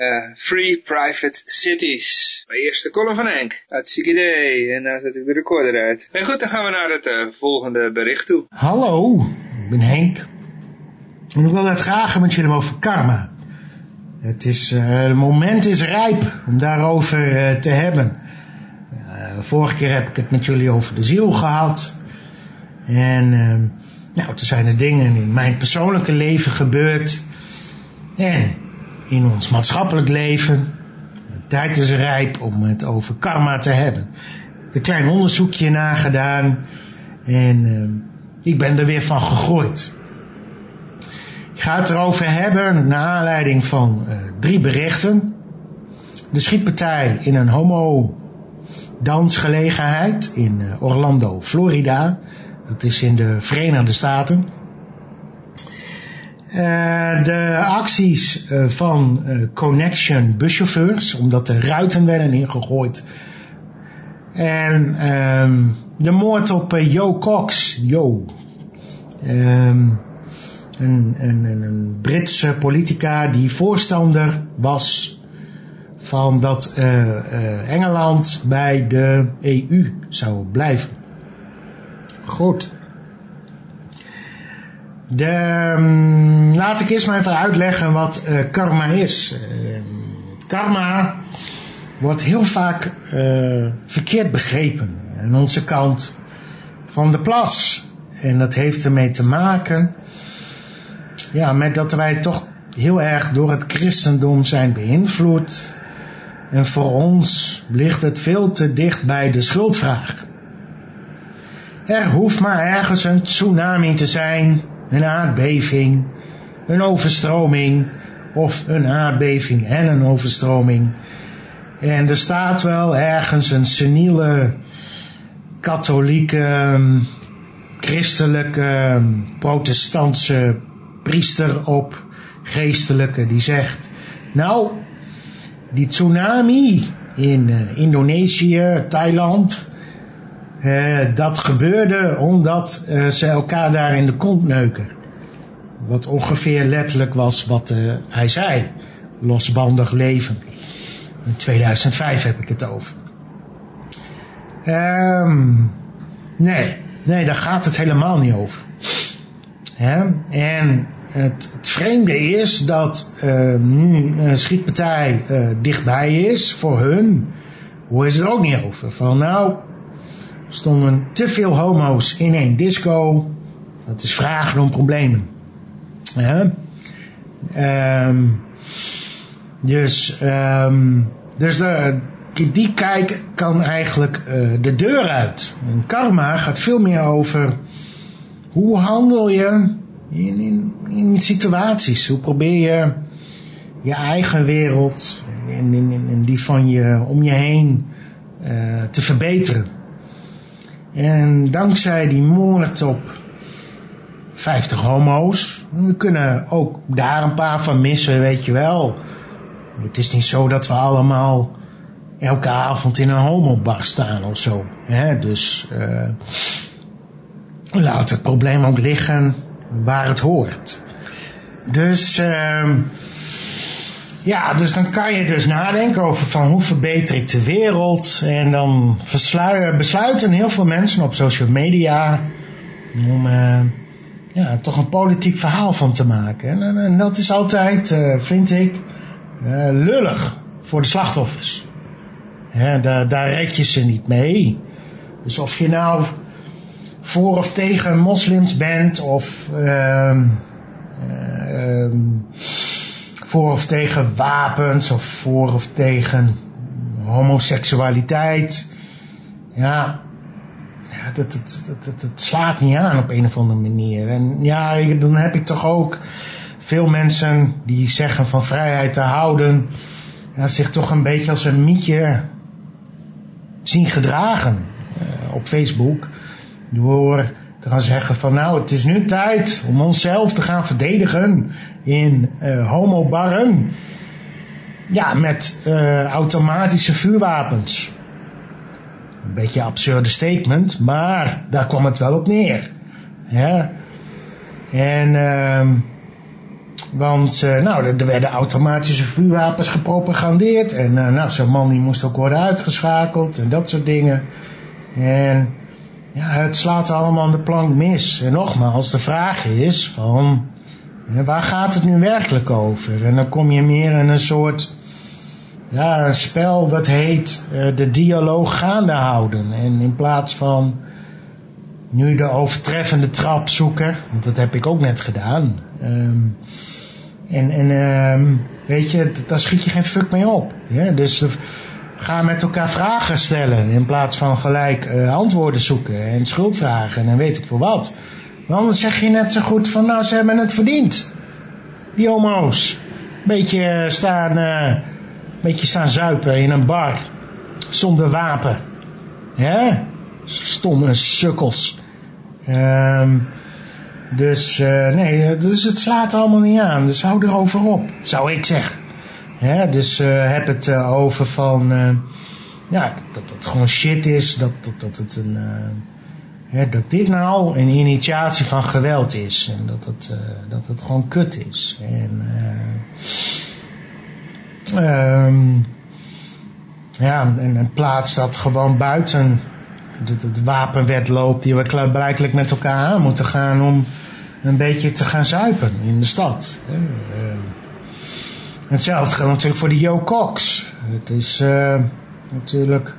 met... Free Private Cities. Mijn eerste column van Henk. Hartstikke idee. En daar zet ik de recorder uit. En goed, dan gaan we naar het volgende bericht toe. Hallo, ik ben Henk. En ik wil het graag met jullie over karma. Het, is, uh, het moment is rijp om daarover te hebben. Vorige keer heb ik het met jullie over de ziel gehad. En nou, er zijn er dingen in mijn persoonlijke leven gebeurd. En in ons maatschappelijk leven. Tijd is rijp om het over karma te hebben. Ik heb een klein onderzoekje nagedaan. En ik ben er weer van gegroeid. Ik ga het erover hebben naar aanleiding van uh, drie berichten. De schietpartij in een homo dansgelegenheid in uh, Orlando, Florida. Dat is in de Verenigde Staten. Uh, de acties van Connection buschauffeurs, omdat de ruiten werden ingegooid. En um, de moord op Joe Cox. Joe. Um, een, een, een Britse politica die voorstander was van dat Engeland bij de EU zou blijven. Goed. De, um, laat ik eerst maar even uitleggen wat uh, karma is. karma wordt heel vaak verkeerd begrepen aan onze kant van de plas. En dat heeft ermee te maken ja, met dat wij toch heel erg door het christendom zijn beïnvloed. En voor ons ligt het veel te dicht bij de schuldvraag. Er hoeft maar ergens een tsunami te zijn, een aardbeving, een overstroming of een aardbeving en een overstroming. En er staat wel ergens een seniele katholieke, christelijke, protestantse priester op geestelijke die zegt, nou, die tsunami in uh, Indonesië, Thailand, uh, dat gebeurde omdat uh, ze elkaar daar in de kont neuken. Wat ongeveer letterlijk was wat hij zei. Losbandig leven. In 2005 heb ik het over. Um, nee, nee, daar gaat het helemaal niet over. En het, het, vreemde is dat nu een schietpartij dichtbij is voor hun. Hoe is het ook niet over? Van nou, stonden te veel homo's in één disco. Dat is vragen om problemen. Um, dus um, dus die kijk kan eigenlijk uh, de deur uit. Karma gaat veel meer over hoe handel je in, in, in situaties? Hoe probeer je je eigen wereld en, en, die van je om je heen uh, te verbeteren? En dankzij die moord op 50 homo's, we kunnen ook daar een paar van missen, weet je wel. Het is niet zo dat we allemaal elke avond in een homobar staan of zo. Hè? Dus uh, laat het probleem ook liggen waar het hoort. Dus, uh, ja, dus dan kan je dus nadenken over van hoe verbeter ik de wereld. En dan besluiten heel veel mensen op social media om uh, ja, toch een politiek verhaal van te maken. En, en dat is altijd, uh, vind ik, uh, lullig voor de slachtoffers. Daar, daar red je ze niet mee. Dus of je nou voor of tegen moslims bent of uh, uh, voor of tegen wapens of voor of tegen homoseksualiteit. Ja, ja dat, slaat niet aan op een of andere manier. En ja, dan heb ik toch ook veel mensen die zeggen van vrijheid te houden, zich toch een beetje als een mietje zien gedragen uh, op Facebook. Door te gaan zeggen van nou, het is nu tijd om onszelf te gaan verdedigen in uh, homobarren. Ja, met uh, automatische vuurwapens. Een beetje een absurde statement, maar daar kwam het wel op neer. Ja. En, uh, want, uh, nou, er werden automatische vuurwapens gepropagandeerd. En, nou, zo'n man die moest ook worden uitgeschakeld en dat soort dingen. En, ja, het slaat allemaal de plank mis. En nogmaals, de vraag is van, waar gaat het nu werkelijk over? En dan kom je meer in een soort ja, een spel dat heet uh, de dialoog gaande houden. En in plaats van nu de overtreffende trap zoeken, want dat heb ik ook net gedaan. Um, en en um, weet je, daar schiet je geen fuck mee op. Ja? Dus ga met elkaar vragen stellen in plaats van gelijk uh, antwoorden zoeken en schuldvragen en weet ik voor wat. Want dan zeg je net zo goed van nou, ze hebben het verdiend. Die homo's. Beetje staan... Uh, beetje staan zuipen in een bar. Zonder wapen. Hè? Stomme sukkels. Um, dus nee, dus het slaat allemaal niet aan. Dus hou erover op, zou ik zeggen. Dus uh, heb het uh, over van... ja, dat het gewoon shit is. Dat, dat, dat het een... Hè, dat dit nou een initiatie van geweld is. En dat het, dat het gewoon kut is. En... Um, ja, en, en plaats dat gewoon buiten de, de wapenwetloop die we blijkelijk met elkaar aan moeten gaan om een beetje te gaan zuipen in de stad. Hetzelfde geldt natuurlijk voor de Joe Cox. Het is uh, natuurlijk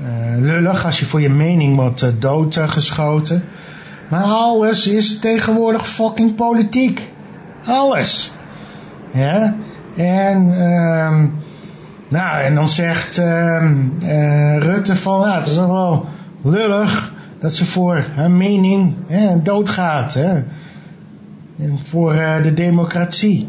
uh, lullig als je voor je mening wordt doodgeschoten. Maar alles is tegenwoordig fucking politiek. Alles. Ja? En, um, nou, en dan zegt uh, Rutte van, ja, het is toch wel lullig dat ze voor haar mening hè, doodgaat. Hè? En voor uh, de democratie.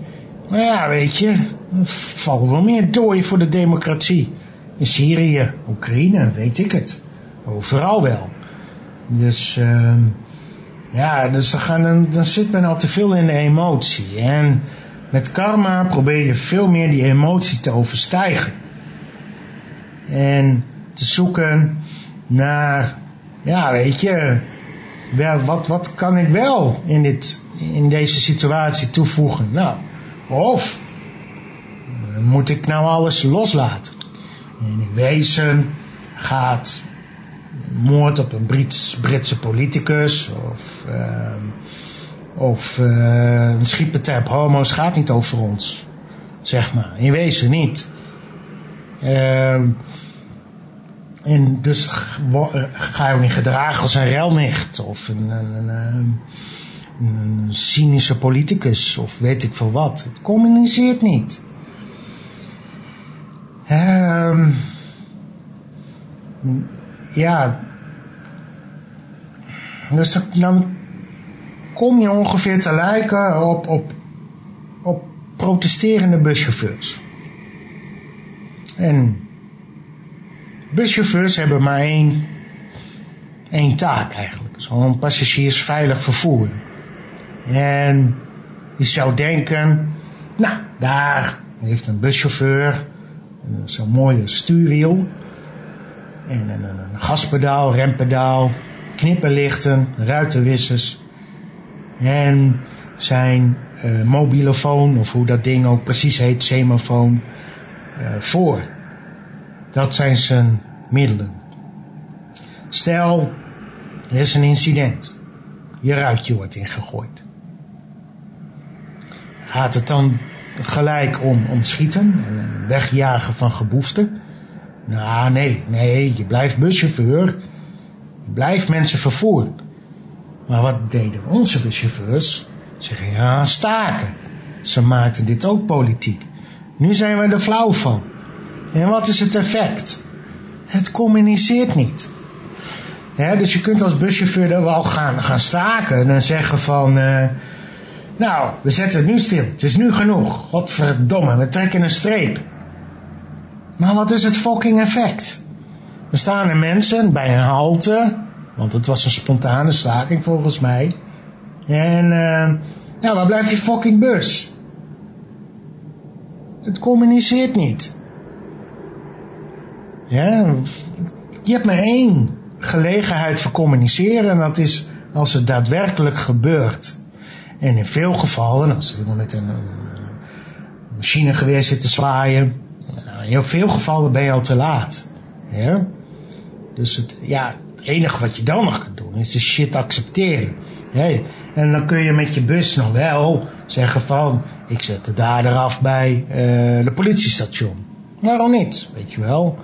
Maar ja, weet je, er vallen wel meer dooi voor de democratie. In Syrië, Oekraïne, weet ik het. Overal wel. Dus, uh, ja, dus dan, gaan, dan zit men al te veel in de emotie. En met karma probeer je veel meer die emotie te overstijgen. En te zoeken naar, ja weet je, wat, wat kan ik wel in, dit, in deze situatie toevoegen? Nou, of moet ik nou alles loslaten? En in wezen gaat moord op een Brits, Britse politicus of... Uh, of uh, een homo's gaat niet over ons. Zeg maar. In wezen niet. En dus ga je niet gedragen als een relnicht of een, een, een, cynische politicus of weet ik veel wat. Het communiceert niet. Um, ja. Dus dan kom je ongeveer te lijken op, op, op protesterende buschauffeurs. En buschauffeurs hebben maar één, één taak eigenlijk. Gewoon passagiers veilig vervoeren. En je zou denken, nou, daar heeft een buschauffeur zo'n mooie stuurwiel. En een, gaspedaal, rempedaal, knipperlichten, ruitenwissers en zijn uh, mobielefoon, of hoe dat ding ook precies heet, semafoon, uh, voor. Dat zijn zijn middelen. Stel, er is een incident. Je ruitje wordt ingegooid. Gaat het dan gelijk om, om schieten en wegjagen van geboeften? Nou, nee, nee, je blijft buschauffeur. Je blijft mensen vervoeren. Maar wat deden onze buschauffeurs? Zeggen ja, staken. ze maakten dit ook politiek. Nu zijn we er flauw van. En wat is het effect? Het communiceert niet. dus je kunt als buschauffeur wel gaan, gaan staken en zeggen van... Uh, nou, we zetten het nu stil. Het is nu genoeg. Godverdomme, we trekken een streep. Maar wat is het fucking effect? Er staan er mensen bij een halte, want het was een spontane staking volgens mij. En uh, nou, waar blijft die fucking bus? Het communiceert niet. Ja, je hebt maar één gelegenheid voor communiceren en dat is als het daadwerkelijk gebeurt. En in veel gevallen, als iemand met een, machinegeweer zit te zwaaien, in veel gevallen ben je al te laat. Ja? Dus het, ja, het enige wat je dan nog kunt doen is de shit accepteren. En dan kun je met je bus nog wel zeggen van, ik zet de dader af bij uh, de politiestation. Waarom niet, weet je wel.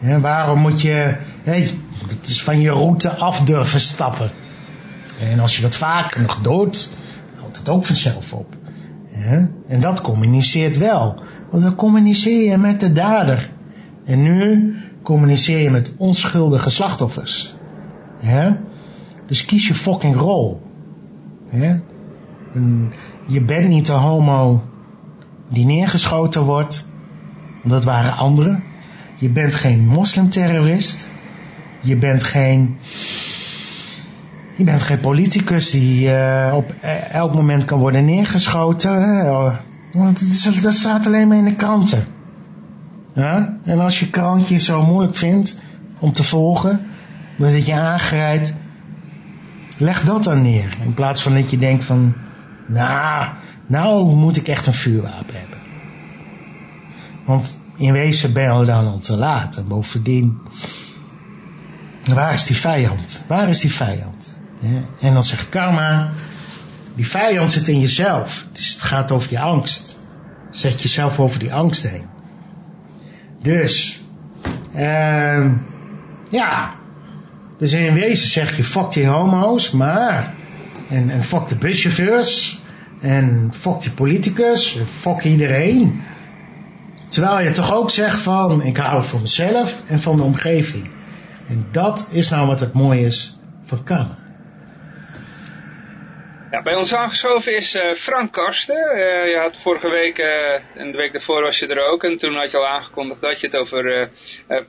En waarom moet je, hey, het is van je route af durven stappen. En als je dat vaker nog doet, houdt het ook vanzelf op. En dat communiceert wel. Want dan communiceer je met de dader. En nu communiceer je met onschuldige slachtoffers. Dus kies je fucking rol. Je bent niet de homo die neergeschoten wordt. Dat waren anderen. Je bent geen moslimterrorist. Je bent geen je bent geen politicus die uh, op elk moment kan worden neergeschoten. Want het is, dat staat alleen maar in de kranten. Ja? En als je krantje zo moeilijk vindt om te volgen, dat het je aangrijpt, leg dat dan neer. In plaats van dat je denkt van, nou, nou moet ik echt een vuurwapen hebben. Want in wezen ben je dan al te laat. En bovendien, waar is die vijand? Waar is die vijand? En dan zegt karma, die vijand zit in jezelf. Dus het gaat over die angst. Zet jezelf over die angst heen. Dus, uh, ja. Dus in wezen zeg je fuck die homo's, maar. En, en fuck de buschauffeurs. En fuck die politicus. En fuck iedereen. Terwijl je toch ook zegt van, ik hou van mezelf en van de omgeving. En dat is nou wat het mooie is van karma. Ja, bij ons aangeschoven is uh, Frank Karsten. Uh, je had vorige week uh, en de week daarvoor was je er ook. En toen had je al aangekondigd dat je het over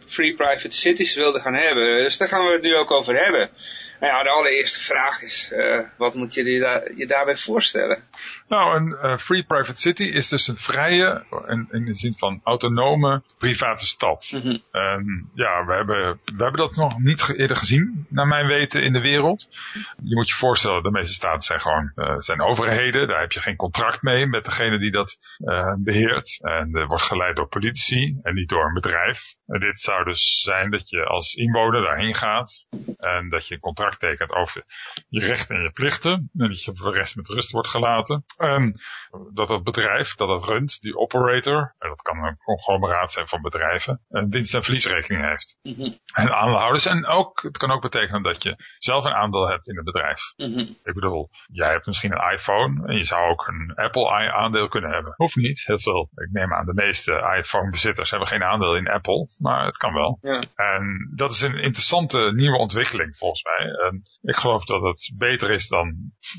free private cities wilde gaan hebben. Dus daar gaan we het nu ook over hebben. Nou ja, de allereerste vraag is, wat moet je, je daarbij voorstellen? Nou, een uh, free private city is dus een vrije, in, in de zin van autonome, private stad. Mm ja, we hebben, we hebben dat nog niet eerder gezien, naar mijn weten, in de wereld. Je moet je voorstellen, de meeste staten zijn gewoon uh, zijn overheden. Daar heb je geen contract mee met degene die dat uh, beheert. En dat wordt geleid door politici en niet door een bedrijf. En dit zou dus zijn dat je als inwoner daarheen gaat. En dat je een contract tekent over je rechten en je plichten. En dat je voor de rest met rust wordt gelaten. En dat het bedrijf dat het runt, die operator, en dat kan een conglomeraat zijn van bedrijven, een winst- en verliesrekening heeft. Mhm. En aandeelhouders. En ook, het kan ook betekenen dat je zelf een aandeel hebt in het bedrijf. Mhm. Ik bedoel, jij hebt misschien een iPhone en je zou ook een Apple aandeel kunnen hebben. Hoeft niet, heel veel. Ik neem aan, de meeste iPhone-bezitters hebben geen aandeel in Apple, maar het kan wel. Ja. En dat is een interessante nieuwe ontwikkeling volgens mij. En ik geloof dat het beter is dan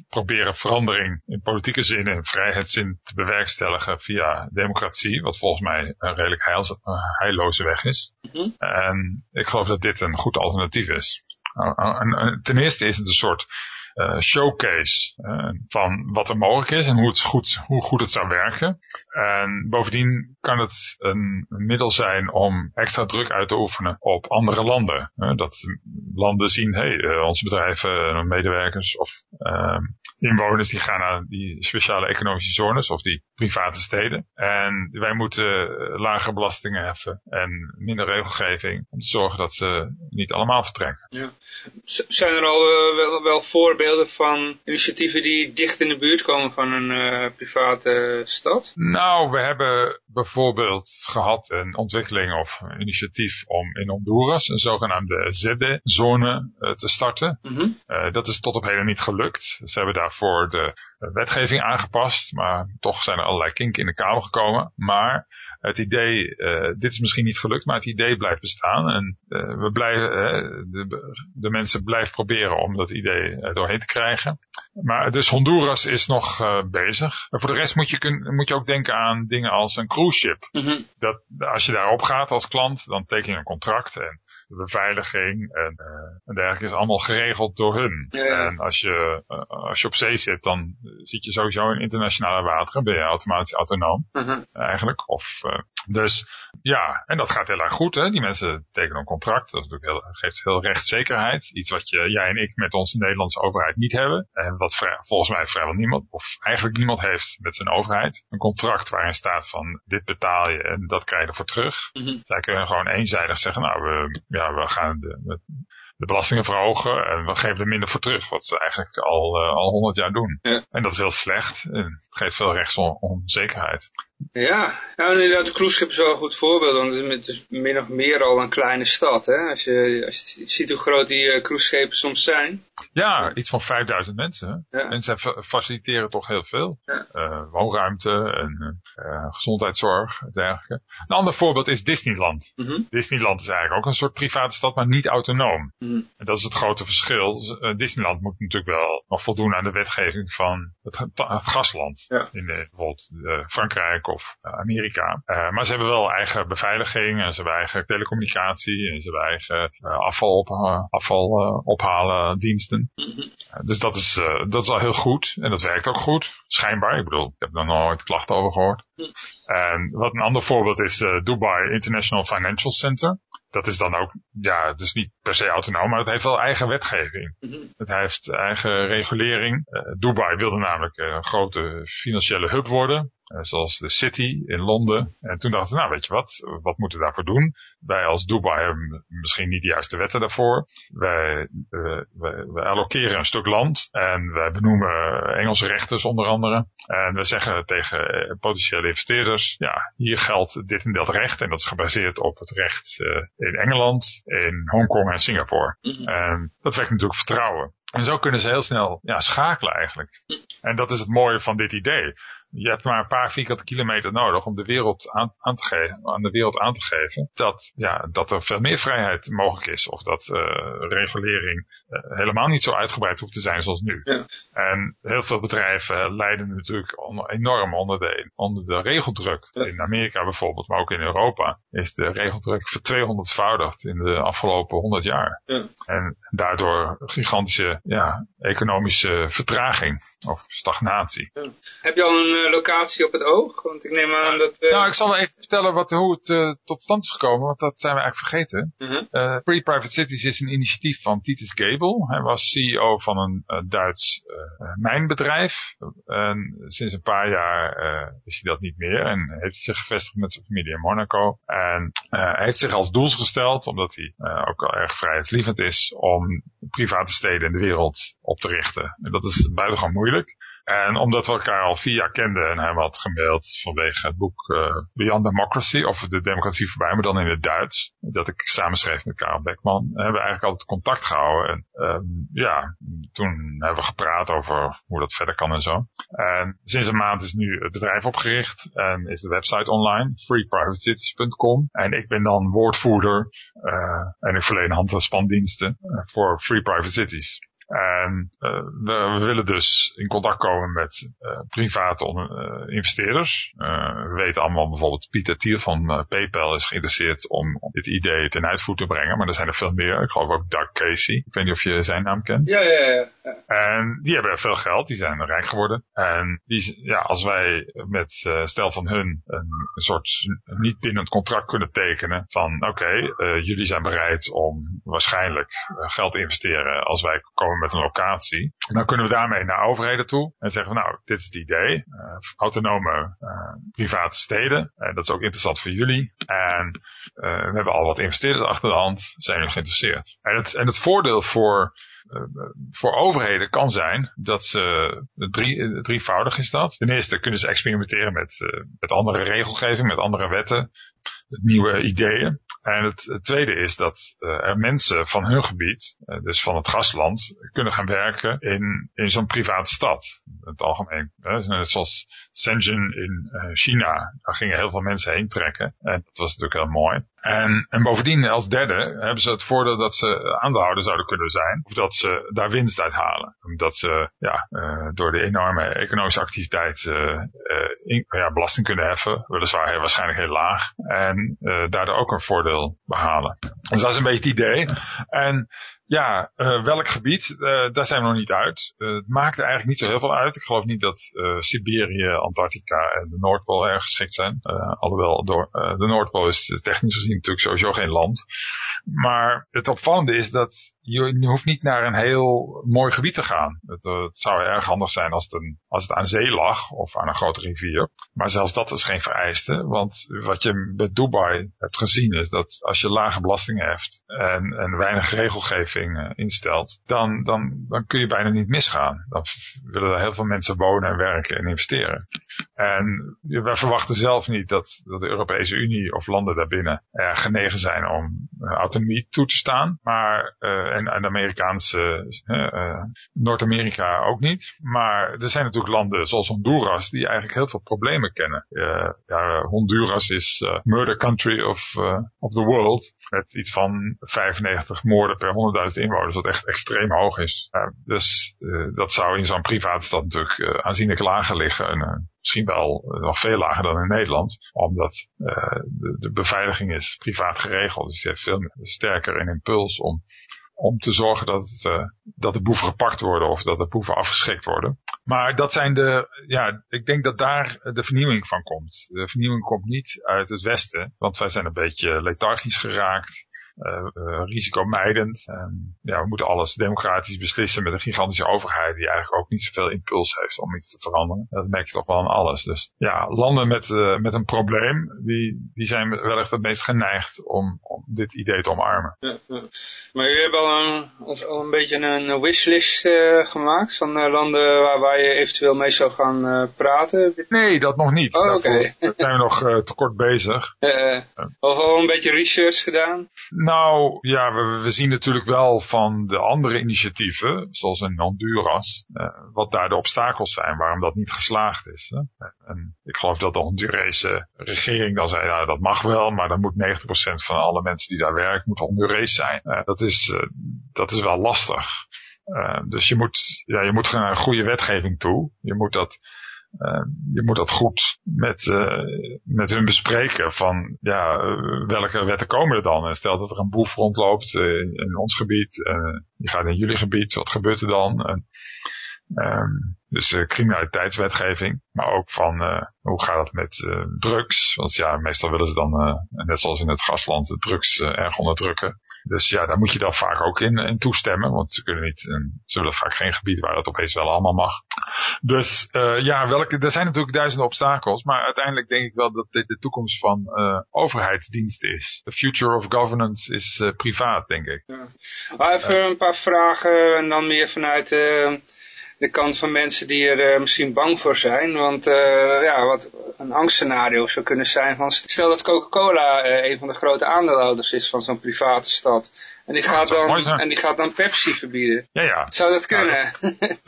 proberen verandering in politieke zin en vrijheidszin te bewerkstelligen via democratie, wat volgens mij een redelijk heils, heilloze weg is. Mhm. En ik geloof dat dit een goed alternatief is. Nou, en, ten eerste is het een soort uh, showcase uh, van wat er mogelijk is en hoe, het goed, hoe goed het zou werken. En bovendien kan het een, middel zijn om extra druk uit te oefenen op andere landen. Uh, dat landen zien, hey, onze bedrijven, medewerkers of inwoners die gaan naar die speciale economische zones of die private steden. En wij moeten lagere belastingen heffen en minder regelgeving om te zorgen dat ze niet allemaal vertrekken. Ja. Zijn er al wel, wel voorbeelden voorbeelden van initiatieven die dicht in de buurt komen van een uh, private stad? Nou, we hebben bijvoorbeeld gehad een ontwikkeling of een initiatief om in Honduras een zogenaamde ZD-zone te starten. Mhm. dat is tot op heden niet gelukt. Ze hebben daarvoor de wetgeving aangepast, maar toch zijn er allerlei kinken in de Kamer gekomen. Maar het idee, uh, dit is misschien niet gelukt, maar het idee blijft bestaan. En uh, we blijven, uh, de, de, mensen blijven proberen om dat idee doorheen te krijgen. Maar dus Honduras is nog bezig. En voor de rest moet je, kun, moet je ook denken aan dingen als een cruise ship. Mm dat, als je daarop gaat als klant, dan teken je een contract en de beveiliging en, uh, en dergelijke is allemaal geregeld door hun. Ja, En als je, uh, als je op zee zit, dan zit je sowieso in internationale wateren, ben je automatisch autonoom uh -huh. eigenlijk. Of, uh, dus ja, en dat gaat heel erg goed. Hè? Die mensen tekenen een contract, dat natuurlijk heel, geeft heel rechtszekerheid. Iets wat je, jij en ik met onze Nederlandse overheid niet hebben. En wat vrij, volgens mij vrijwel niemand, of eigenlijk niemand heeft met zijn overheid. Een contract waarin staat van dit betaal je en dat krijg je ervoor terug. -huh. Zij kunnen gewoon eenzijdig zeggen, nou we ja, we gaan de, de belastingen verhogen en we geven er minder voor terug. Wat ze eigenlijk al, uh, al 100 jaar doen. Ja. En dat is heel slecht en het geeft veel rechtsonzekerheid. Ja, nou inderdaad, Cruiseschip is wel een goed voorbeeld, want het is min of meer al een kleine stad. Hè? Als, je, als je ziet hoe groot die uh, cruiseschepen soms zijn. Ja, iets van 5000 mensen. Ja. En zij faciliteren toch heel veel. Ja. Uh, woonruimte en uh, gezondheidszorg en dergelijke. Een ander voorbeeld is Disneyland. Mm -hmm. Disneyland is eigenlijk ook een soort private stad, maar niet autonoom. Mm -hmm. En dat is het grote verschil. Disneyland moet natuurlijk wel nog voldoen aan de wetgeving van het, het gasland. Ja. In bijvoorbeeld Frankrijk of Amerika. Maar ze hebben wel eigen beveiliging en ze hebben eigen telecommunicatie en ze hebben eigen afval, op, afval ophalen diensten. Mm -hmm. dus dat is, dat is al heel goed en dat werkt ook goed. Schijnbaar, ik bedoel, ik heb er nog nooit klachten over gehoord. Mm -hmm. En wat een ander voorbeeld is Dubai International Financial Center. Dat is dan ook, ja, het is niet per se autonoom, maar het heeft wel eigen wetgeving. Mm -hmm. Het heeft eigen regulering. Dubai wilde namelijk een grote financiële hub worden. Uh, zoals de City in Londen. En toen dachten we, nou weet je wat, wat moeten we daarvoor doen? Wij als Dubai hebben misschien niet de juiste wetten daarvoor. Wij, uh, wij, wij allokeren een stuk land en wij benoemen Engelse rechters onder andere. En we zeggen tegen potentiële investeerders, ja, hier geldt dit en dat recht. En dat is gebaseerd op het recht uh, in Engeland, in Hongkong en Singapore. -hmm. En dat wekt natuurlijk vertrouwen. En zo kunnen ze heel snel ja, schakelen eigenlijk. En dat is het mooie van dit idee. Je hebt maar een paar vierkante kilometer nodig om de wereld aan, aan, te geven, aan de wereld aan te geven dat, ja, dat er veel meer vrijheid mogelijk is. Of dat uh, regulering uh, helemaal niet zo uitgebreid hoeft te zijn zoals nu. Ja. En heel veel bedrijven lijden natuurlijk on, enorm onder de, onder de regeldruk. Ja. In Amerika bijvoorbeeld, maar ook in Europa is de regeldruk ver 200voudigd in de afgelopen 100 jaar. Ja. En daardoor gigantische ja, economische vertraging of stagnatie. Ja. Heb je al een uh, locatie op het oog? Want ik neem aan dat... Uh... Nou, ik zal wel even vertellen wat, hoe het uh, tot stand is gekomen, want dat zijn we eigenlijk vergeten. -huh. Free Private Cities is een initiatief van Titus Gabel. Hij was CEO van een Duits mijnbedrijf. En sinds een paar jaar is hij dat niet meer en heeft hij zich gevestigd met zijn familie in Monaco. En hij heeft zich als doel gesteld, omdat hij ook al erg vrijheidslievend is, om private steden in de wereld op te richten. En dat is buitengewoon moeilijk. En omdat we elkaar al vier jaar kenden en hij had gemaild vanwege het boek uh, Beyond Democracy, of de democratie voorbij, maar dan in het Duits, dat ik samenschreef met Karel Beckman, hebben we eigenlijk altijd contact gehouden. En um, ja, toen hebben we gepraat over hoe dat verder kan en zo. En sinds een maand is nu het bedrijf opgericht en is de website online, freeprivatecities.com. En ik ben dan woordvoerder uh, en ik verleen hand- en voor Free Private Cities. En uh, we, we, willen dus in contact komen met uh, private uh, investeerders. we weten allemaal bijvoorbeeld Pieter Thiel van PayPal is geïnteresseerd om dit idee ten uitvoer te brengen. Maar er zijn er veel meer. Ik geloof ook Doug Casey. Ik weet niet of je zijn naam kent. Ja, ja, ja. En die hebben veel geld. Die zijn rijk geworden. En die, ja, als wij met stel van hun een, soort niet bindend contract kunnen tekenen. Van oké, okay, jullie zijn bereid om waarschijnlijk geld te investeren als wij komen met een locatie. Dan kunnen we daarmee naar overheden toe en zeggen, nou, dit is het idee. Uh, autonome uh, private steden. En dat is ook interessant voor jullie. En we hebben al wat investeerders achter de hand. Zijn jullie geïnteresseerd? En het, en het voordeel voor voor overheden kan zijn dat ze, drie, drievoudig is dat. Ten eerste kunnen ze experimenteren met, met andere regelgeving, met andere wetten, nieuwe ideeën. En het, tweede is dat uh, er mensen van hun gebied, uh, dus van het gastland, kunnen gaan werken in, in zo'n private stad. In het algemeen. Net zoals Shenzhen in uh, China. Daar gingen heel veel mensen heen trekken. En dat was natuurlijk heel mooi. En, en bovendien, als derde, hebben ze het voordeel dat ze aandeelhouder zouden kunnen zijn. Of dat ze daar winst uit halen. Omdat ze ja, uh, door de enorme economische activiteit uh, in, ja, belasting kunnen heffen. Weliswaar heel, waarschijnlijk heel laag. En daardoor ook een voordeel behalen. Dus dat is een beetje het idee. En ja, uh, welk gebied, uh, daar zijn we nog niet uit. Uh, het maakt er eigenlijk niet zo heel veel uit. Ik geloof niet dat Siberië, Antarctica en de Noordpool erg geschikt zijn. alhoewel door, de Noordpool is technisch gezien natuurlijk sowieso geen land. Maar het opvallende is dat je hoeft niet naar een heel mooi gebied te gaan. Het, uh, het, zou erg handig zijn als het, een, als het aan zee lag of aan een grote rivier. Maar zelfs dat is geen vereiste. Want wat je met Dubai hebt gezien is dat als je lage belastingen hebt en, en weinig regelgeving uh, instelt, dan, dan, dan kun je bijna niet misgaan. Dan willen er heel veel mensen wonen en werken en investeren. En wij verwachten zelf niet dat, de Europese Unie of landen daarbinnen erg genegen zijn om uh, autonomie toe te staan. Maar en, de Amerikaanse, uh, Noord-Amerika ook niet. Maar er zijn natuurlijk landen zoals Honduras die eigenlijk heel veel problemen kennen. Uh, ja, Honduras is murder country of, of the world. Met iets van 95 moorden per 100.000 inwoners, wat echt extreem hoog is. dus dat zou in zo'n private stad natuurlijk aanzienlijk lager liggen. En, misschien wel nog veel lager dan in Nederland. Omdat de, de, beveiliging is privaat geregeld. Dus je hebt veel sterker een impuls om om te zorgen dat, uh, dat de boeven gepakt worden of dat de boeven afgeschrikt worden. Maar dat zijn de, ja, ik denk dat daar de vernieuwing van komt. De vernieuwing komt niet uit het Westen, want wij zijn een beetje lethargisch geraakt risicomijdend. En, ja, we moeten alles democratisch beslissen met een gigantische overheid die eigenlijk ook niet zoveel impuls heeft om iets te veranderen. Dat merk je toch wel aan alles. Dus ja, landen met, uh, met een probleem, die, die zijn wellicht het meest geneigd om, om dit idee te omarmen. Ja, ja. Maar jullie hebben al een, al een beetje een wishlist uh, gemaakt van landen waar, waar je eventueel mee zou gaan praten? Nee, dat nog niet. Oh, oké. Okay. Daar zijn we nog te kort bezig. of al een beetje research gedaan? Nou, ja, we, zien natuurlijk wel van de andere initiatieven, zoals in Honduras, uh, wat daar de obstakels zijn, waarom dat niet geslaagd is. Hè? En ik geloof dat de Hondurese regering dan zei, nou dat mag wel, maar dan moet 90% van alle mensen die daar werken, moet Hondurees zijn. Uh, dat, is, uh, dat is wel lastig. dus je moet, ja, je moet naar een goede wetgeving toe. Je moet dat je moet dat goed met, uh, met hun bespreken van ja, welke wetten komen er dan. En stel dat er een boef rondloopt in, in ons gebied, die gaat in jullie gebied, wat gebeurt er dan? En, um, dus criminaliteitswetgeving, maar ook van hoe gaat het met drugs? Want ja, meestal willen ze dan, net zoals in het gasland, drugs erg onderdrukken. Dus ja, daar moet je dan vaak ook in, in toestemmen, want ze kunnen niet, ze willen vaak geen gebied waar dat opeens wel allemaal mag. Dus ja, welke, er zijn natuurlijk duizenden obstakels, maar uiteindelijk denk ik wel dat dit de toekomst van overheidsdienst is. The future of governance is privaat, denk ik. Ja. Even een paar vragen en dan meer vanuit de kant van mensen die er uh, misschien bang voor zijn. Want uh, ja, wat een angstscenario zou kunnen zijn van... Stel dat Coca-Cola uh, een van de grote aandeelhouders is van zo'n private stad. En die, gaat dan, en die gaat dan Pepsi verbieden. Ja, ja. Zou dat kunnen?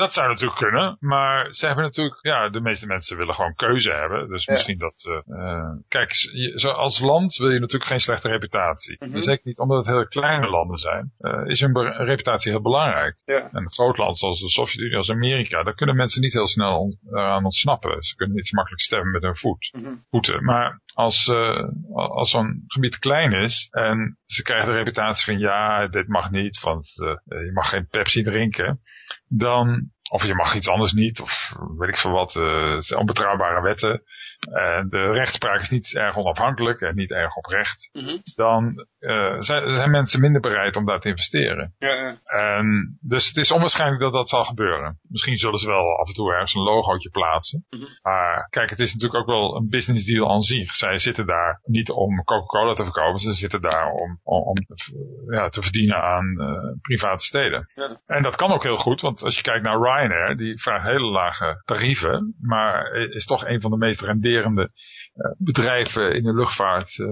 dat zou natuurlijk kunnen. Maar ze hebben natuurlijk, ja, de meeste mensen willen gewoon keuze hebben. Dus misschien dat, uh, kijk, zo als land wil je natuurlijk geen slechte reputatie. Mm -hmm. Zeker niet omdat het hele kleine landen zijn, uh, is hun reputatie heel belangrijk. Ja. En een groot land zoals de Sovjet-Unie, als Amerika, daar kunnen mensen niet heel snel aan ontsnappen. Ze kunnen niet zo makkelijk stemmen met hun voet, mm -hmm. voeten. Maar als, uh, als zo'n gebied klein is en ze krijgen de reputatie van ja, dit mag niet, want uh, je mag geen Pepsi drinken. Dan of je mag iets anders niet, of weet ik veel wat, uh, onbetrouwbare wetten. En de rechtspraak is niet erg onafhankelijk en niet erg oprecht. Mm Dan uh, zijn, zijn, mensen minder bereid om daar te investeren. Ja, ja. En dus het is onwaarschijnlijk dat dat zal gebeuren. Misschien zullen ze wel af en toe ergens een logootje plaatsen. Mm Maar kijk, het is natuurlijk ook wel een business deal aan zich. Zij zitten daar niet om Coca-Cola te verkopen. Ze zitten daar om, om, om ja, te verdienen aan uh, private steden. En dat kan ook heel goed, want als je kijkt naar Ryanair, die vraagt hele lage tarieven, maar is toch een van de meest renderende uh, bedrijven in de luchtvaart uh,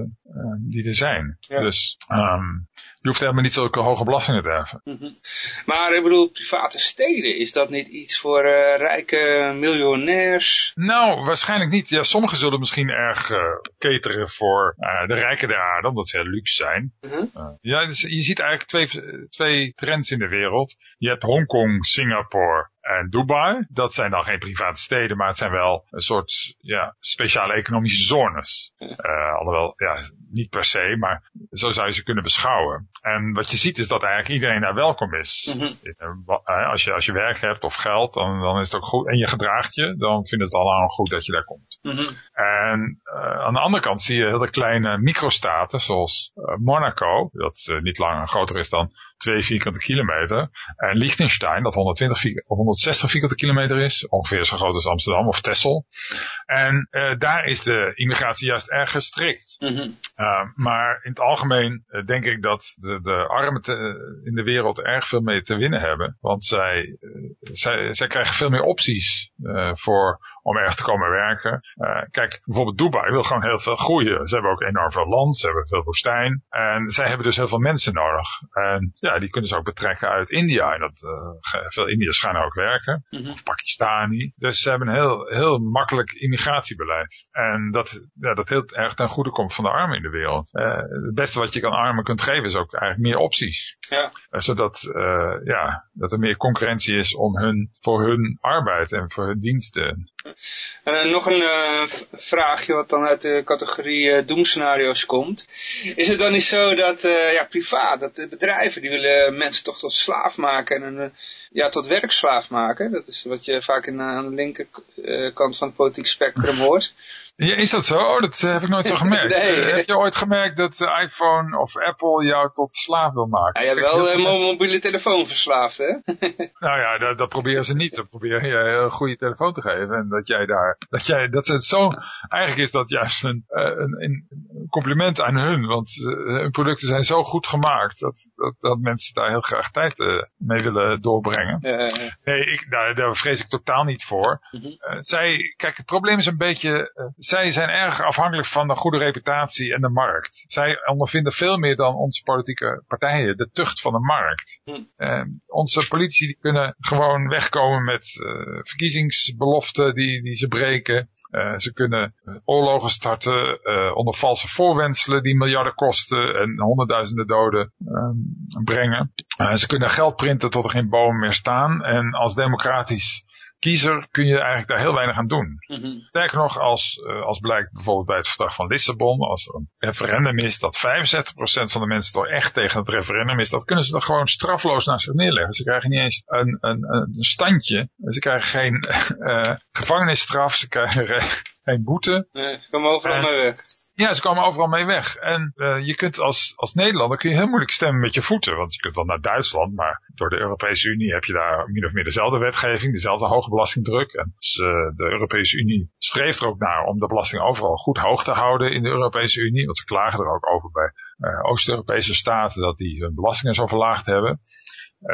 die er zijn. Ja. Dus um, je hoeft helemaal niet zulke hoge belastingen te heffen. Mm -hmm. Maar ik bedoel, private steden, is dat niet iets voor uh, rijke miljonairs? Nou, waarschijnlijk niet. Ja, sommigen zullen misschien erg uh, cateren voor uh, de rijken der aarde, omdat ze heel luxe zijn. Mm -hmm. ja, dus je ziet eigenlijk twee, twee trends in de wereld. Je hebt Hongkong, Singapore en Dubai. Dat zijn dan geen private steden, maar het zijn wel een soort ja, speciale economische zones. Uh, alhoewel, ja, niet per se, maar zo zou je ze kunnen beschouwen. En wat je ziet is dat eigenlijk iedereen daar welkom is. Mm -hmm. als, je, als je werk hebt of geld, dan, dan is het ook goed. En je gedraagt je, dan vinden het allemaal goed dat je daar komt. Mm -hmm. En uh, aan de andere kant zie je hele kleine microstaten, zoals uh, Monaco, dat niet langer groter is dan 2 vierkante kilometer. En Liechtenstein, dat 120 of 160 vierkante kilometer is, ongeveer zo groot als Amsterdam of Texel. En uh, daar is de immigratie juist erg gestrikt. Mm -hmm. uh, maar in het algemeen uh, denk ik dat de, de armen te, in de wereld erg veel mee te winnen hebben. Want zij, zij, zij krijgen veel meer opties voor om ergens te komen werken. kijk, bijvoorbeeld Dubai wil gewoon heel veel groeien. Ze hebben ook enorm veel land, ze hebben veel woestijn. En zij hebben dus heel veel mensen nodig. En ja, die kunnen ze ook betrekken uit India. En dat, veel Indiërs gaan ook werken. Mm -hmm. Of Pakistani. Dus ze hebben een heel, heel makkelijk immigratiebeleid. En dat, ja, dat heel erg ten goede komt van de armen in de wereld. Uh, het beste wat je kan armen kunt geven is ook eigenlijk meer opties. Ja. Uh, zodat uh, ja, dat er meer concurrentie is om hun, voor hun arbeid en voor hun diensten. [LAUGHS] nog een vraagje wat dan uit de categorie doemscenario's komt. Is het dan niet zo dat ja, privaat, dat de bedrijven die willen mensen toch tot slaaf maken en ja, tot werkslaaf maken? Dat is wat je vaak in, aan de linkerkant van het politiek spectrum hoort. Ja, is dat zo? Oh, dat heb ik nooit zo gemerkt. [LAUGHS] nee. Uh, heb je ooit gemerkt dat de iPhone of Apple jou tot slaaf wil maken? Ja, je hebt wel een mensen... mobiele telefoon verslaafd, hè? [LAUGHS] nou ja, dat, dat, proberen ze niet. Ze proberen je een goede telefoon te geven. En dat jij daar, dat jij, dat het zo, eigenlijk is dat juist een, een, een compliment aan hun. Want hun producten zijn zo goed gemaakt dat, dat, dat mensen daar heel graag tijd mee willen doorbrengen. Ja, ja, ja. Nee, ik, daar, daar vrees ik totaal niet voor. Mm -hmm. uh, zij, kijk, het probleem is een beetje, uh, zij zijn erg afhankelijk van de goede reputatie en de markt. Zij ondervinden veel meer dan onze politieke partijen de tucht van de markt. Hm. onze politici die kunnen gewoon wegkomen met uh, verkiezingsbeloften die, die ze breken. Uh, ze kunnen oorlogen starten onder valse voorwenselen die miljarden kosten en honderdduizenden doden uh, brengen. ze kunnen geld printen tot er geen bomen meer staan. En als democratisch kiezer kun je eigenlijk daar heel weinig aan doen. Mm -hmm. Sterker nog, als, uh, als blijkt bijvoorbeeld bij het verdrag van Lissabon, als er een referendum is dat 65% van de mensen toch echt tegen het referendum is, dat kunnen ze dan gewoon strafloos naar zich neerleggen. Ze krijgen niet eens een, een, een standje, ze krijgen geen uh, [LAUGHS] gevangenisstraf, ze krijgen geen boete. Nee, ze komen overal mee weg. Ja, ze komen overal mee weg. En uh, je kunt als, als Nederlander kun je heel moeilijk stemmen met je voeten. Want je kunt wel naar Duitsland, maar door de Europese Unie heb je daar min of meer dezelfde wetgeving, dezelfde hoge belastingdruk. En dus, de Europese Unie streeft er ook naar om de belasting overal goed hoog te houden in de Europese Unie. Want ze klagen er ook over bij uh, Oost-Europese staten dat die hun belastingen zo verlaagd hebben.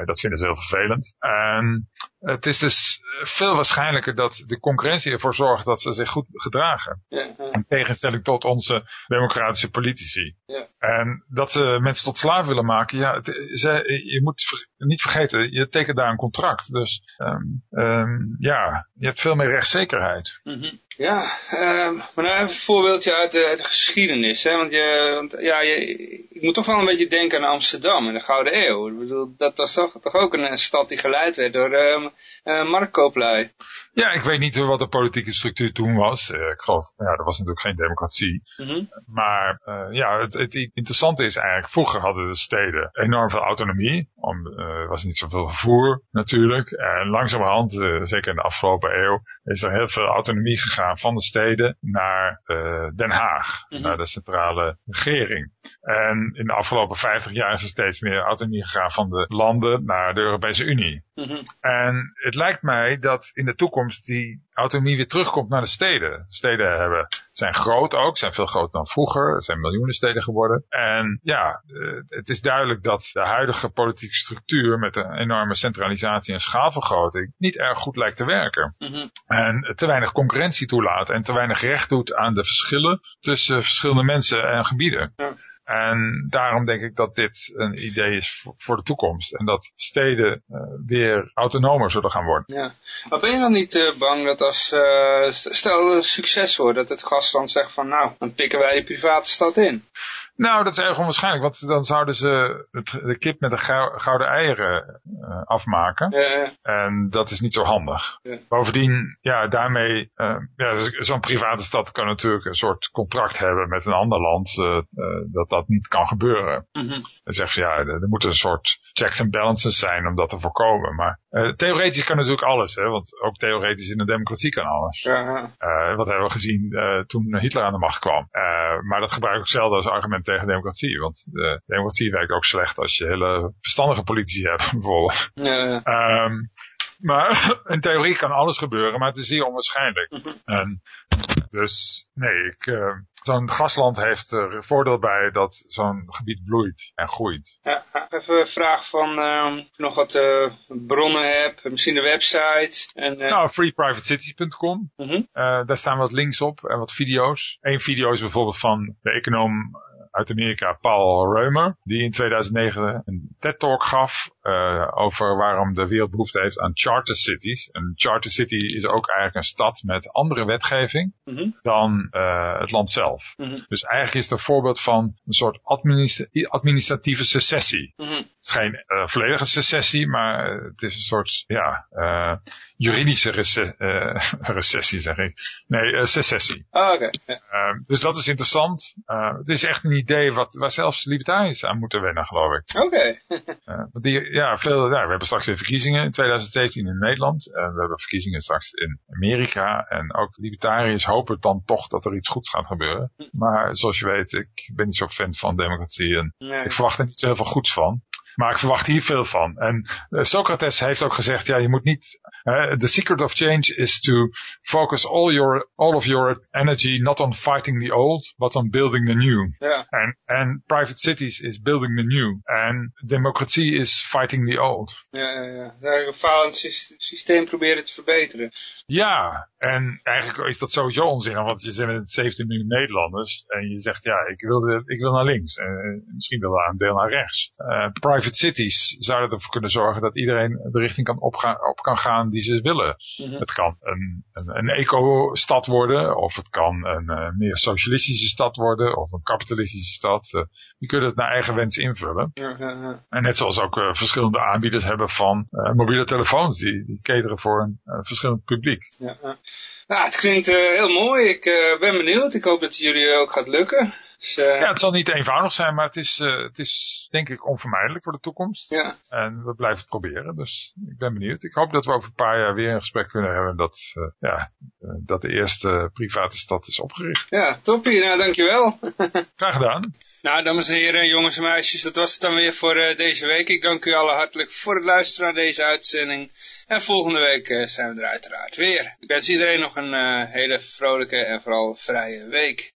Dat vinden ze heel vervelend. En het is dus veel waarschijnlijker dat de concurrentie ervoor zorgt dat ze zich goed gedragen. Ja, ja. In tegenstelling tot onze democratische politici. Ja. En dat ze mensen tot slaaf willen maken, ja, het, ze, je moet niet vergeten, je tekent daar een contract. Dus um, um, ja, je hebt veel meer rechtszekerheid. Mm -hmm. Ja, uh, maar nou even een voorbeeldje uit de, uit de geschiedenis. Hè? Want, je, want ja, je, ik moet toch wel een beetje denken aan Amsterdam in de Gouden Eeuw. Ik bedoel, dat was toch, toch ook een, stad die geleid werd door uh, uh, marktkooplui. Ja, ik weet niet wat de politieke structuur toen was. Uh, ik geloof, ja, er was natuurlijk geen democratie. Mhm. Maar uh, ja, het, het, interessante is eigenlijk, vroeger hadden de steden enorm veel autonomie. Om, uh, er was niet zoveel vervoer natuurlijk. En langzamerhand, zeker in de afgelopen eeuw, is er heel veel autonomie gegaan van de steden naar Den Haag. Mhm. Naar de centrale regering. En in de afgelopen 50 jaar is er steeds meer autonomie gegaan van de landen naar de Europese Unie. Mhm. En het lijkt mij dat in de toekomst die autonomie weer terugkomt naar de steden. Steden hebben, zijn groot ook, zijn veel groter dan vroeger. Er zijn miljoenen steden geworden. En ja, eh, het is duidelijk dat de huidige politieke structuur met een enorme centralisatie en schaalvergroting niet erg goed lijkt te werken. Mhm. En te weinig concurrentie toelaat en te weinig recht doet aan de verschillen tussen verschillende mensen en gebieden. Ja. En daarom denk ik dat dit een idee is voor de toekomst. En dat steden uh, weer autonomer zullen gaan worden. Ja. Maar ben je dan niet uh, bang dat als, uh, stel dat het succes wordt, dat het gastland zegt van nou, dan pikken wij de private stad in? Nou, dat is erg onwaarschijnlijk, want dan zouden ze het, de kip met de gouden eieren uh, afmaken. Ja, ja. En dat is niet zo handig. Ja. Bovendien, ja, daarmee, uh, ja, zo'n private stad kan natuurlijk een soort contract hebben met een ander land, uh, dat dat niet kan gebeuren. Mm -hmm. Dan zeggen ze, ja, er, er moeten een soort checks and balances zijn om dat te voorkomen. Maar theoretisch kan natuurlijk alles, hè, want ook theoretisch in een democratie kan alles. Ja, wat hebben we gezien toen Hitler aan de macht kwam. maar dat gebruik ik zelden als argument tegen democratie. Want de democratie werkt ook slecht als je hele verstandige politici hebt, [LAUGHS] bijvoorbeeld. Ja, um, maar [LAUGHS] in theorie kan alles gebeuren, maar het is zeer onwaarschijnlijk. En dus nee, ik, uh, zo'n gasland heeft er voordeel bij dat zo'n gebied bloeit en groeit. Ja, even een vraag van uh, of je nog wat uh, bronnen hebt, misschien de website. En, Nou, freeprivatecities.com. Uh -huh. daar staan wat links op en wat video's. Eén video is bijvoorbeeld van de econoom uit Amerika, Paul Reumer, die in 2009 een TED-talk gaf uh, over waarom de wereld behoefte heeft aan charter cities. Een charter city is ook eigenlijk een stad met andere wetgeving -huh. dan uh, het land zelf. -huh. Dus eigenlijk is het een voorbeeld van een soort administra administratieve secessie. -huh. Het is geen uh, volledige secessie, maar het is een soort ja, juridische rece [LAUGHS] recessie, zeg ik. Nee, secessie. Oh, okay. yeah. dus dat is interessant. het is echt een idee wat, waar zelfs libertariërs aan moeten wennen, geloof ik. Oké. Okay. Ja, veel, ja, we hebben straks weer verkiezingen in 2017 in Nederland. En we hebben verkiezingen straks in Amerika. En ook libertariërs hopen dan toch dat er iets goeds gaat gebeuren. Maar zoals je weet, ik ben niet zo fan van democratie. En nee. ik verwacht er niet zo heel veel goeds van. Maar ik verwacht hier veel van. En uh, Socrates heeft ook gezegd, ja, je moet niet... Uh, the secret of change is to focus all, your, all of your energy not on fighting the old, but on building the new. Ja. En, en private cities is building the new. En democratie is fighting the old. Ja, ja, ja. Een falend systeem proberen te verbeteren. Ja, en eigenlijk is dat sowieso onzinnig, want je zit met 17 miljoen Nederlanders en je zegt, ja, ik wil, de, ik wil naar links. En misschien wil een deel naar rechts. Uh, private cities zouden ervoor kunnen zorgen dat iedereen de richting kan opgaan, op kan gaan die ze willen. Mm -hmm. Het kan een, een, een eco-stad worden, of het kan een uh, meer socialistische stad worden, of een kapitalistische stad. Uh, je kunt het naar eigen wens invullen. En net zoals ook uh, verschillende aanbieders hebben van mobiele telefoons, die, die cateren voor een verschillend publiek. Ja, ja. Nou, het klinkt heel mooi. Ik ben benieuwd. Ik hoop dat het jullie ook gaat lukken. Dus, uh... Ja, het zal niet eenvoudig zijn, maar het is, uh, het is denk ik onvermijdelijk voor de toekomst. Ja. En we blijven het proberen, dus ik ben benieuwd. Ik hoop dat we over een paar jaar weer een gesprek kunnen hebben dat, uh, ja, dat de eerste private stad is opgericht. Ja, toppie. Nou, dankjewel. [LAUGHS] Graag gedaan. Nou, dames en heren, jongens en meisjes, dat was het dan weer voor deze week. Ik dank u allen hartelijk voor het luisteren naar deze uitzending. En volgende week zijn we er uiteraard weer. Ik wens iedereen nog een hele vrolijke en vooral vrije week.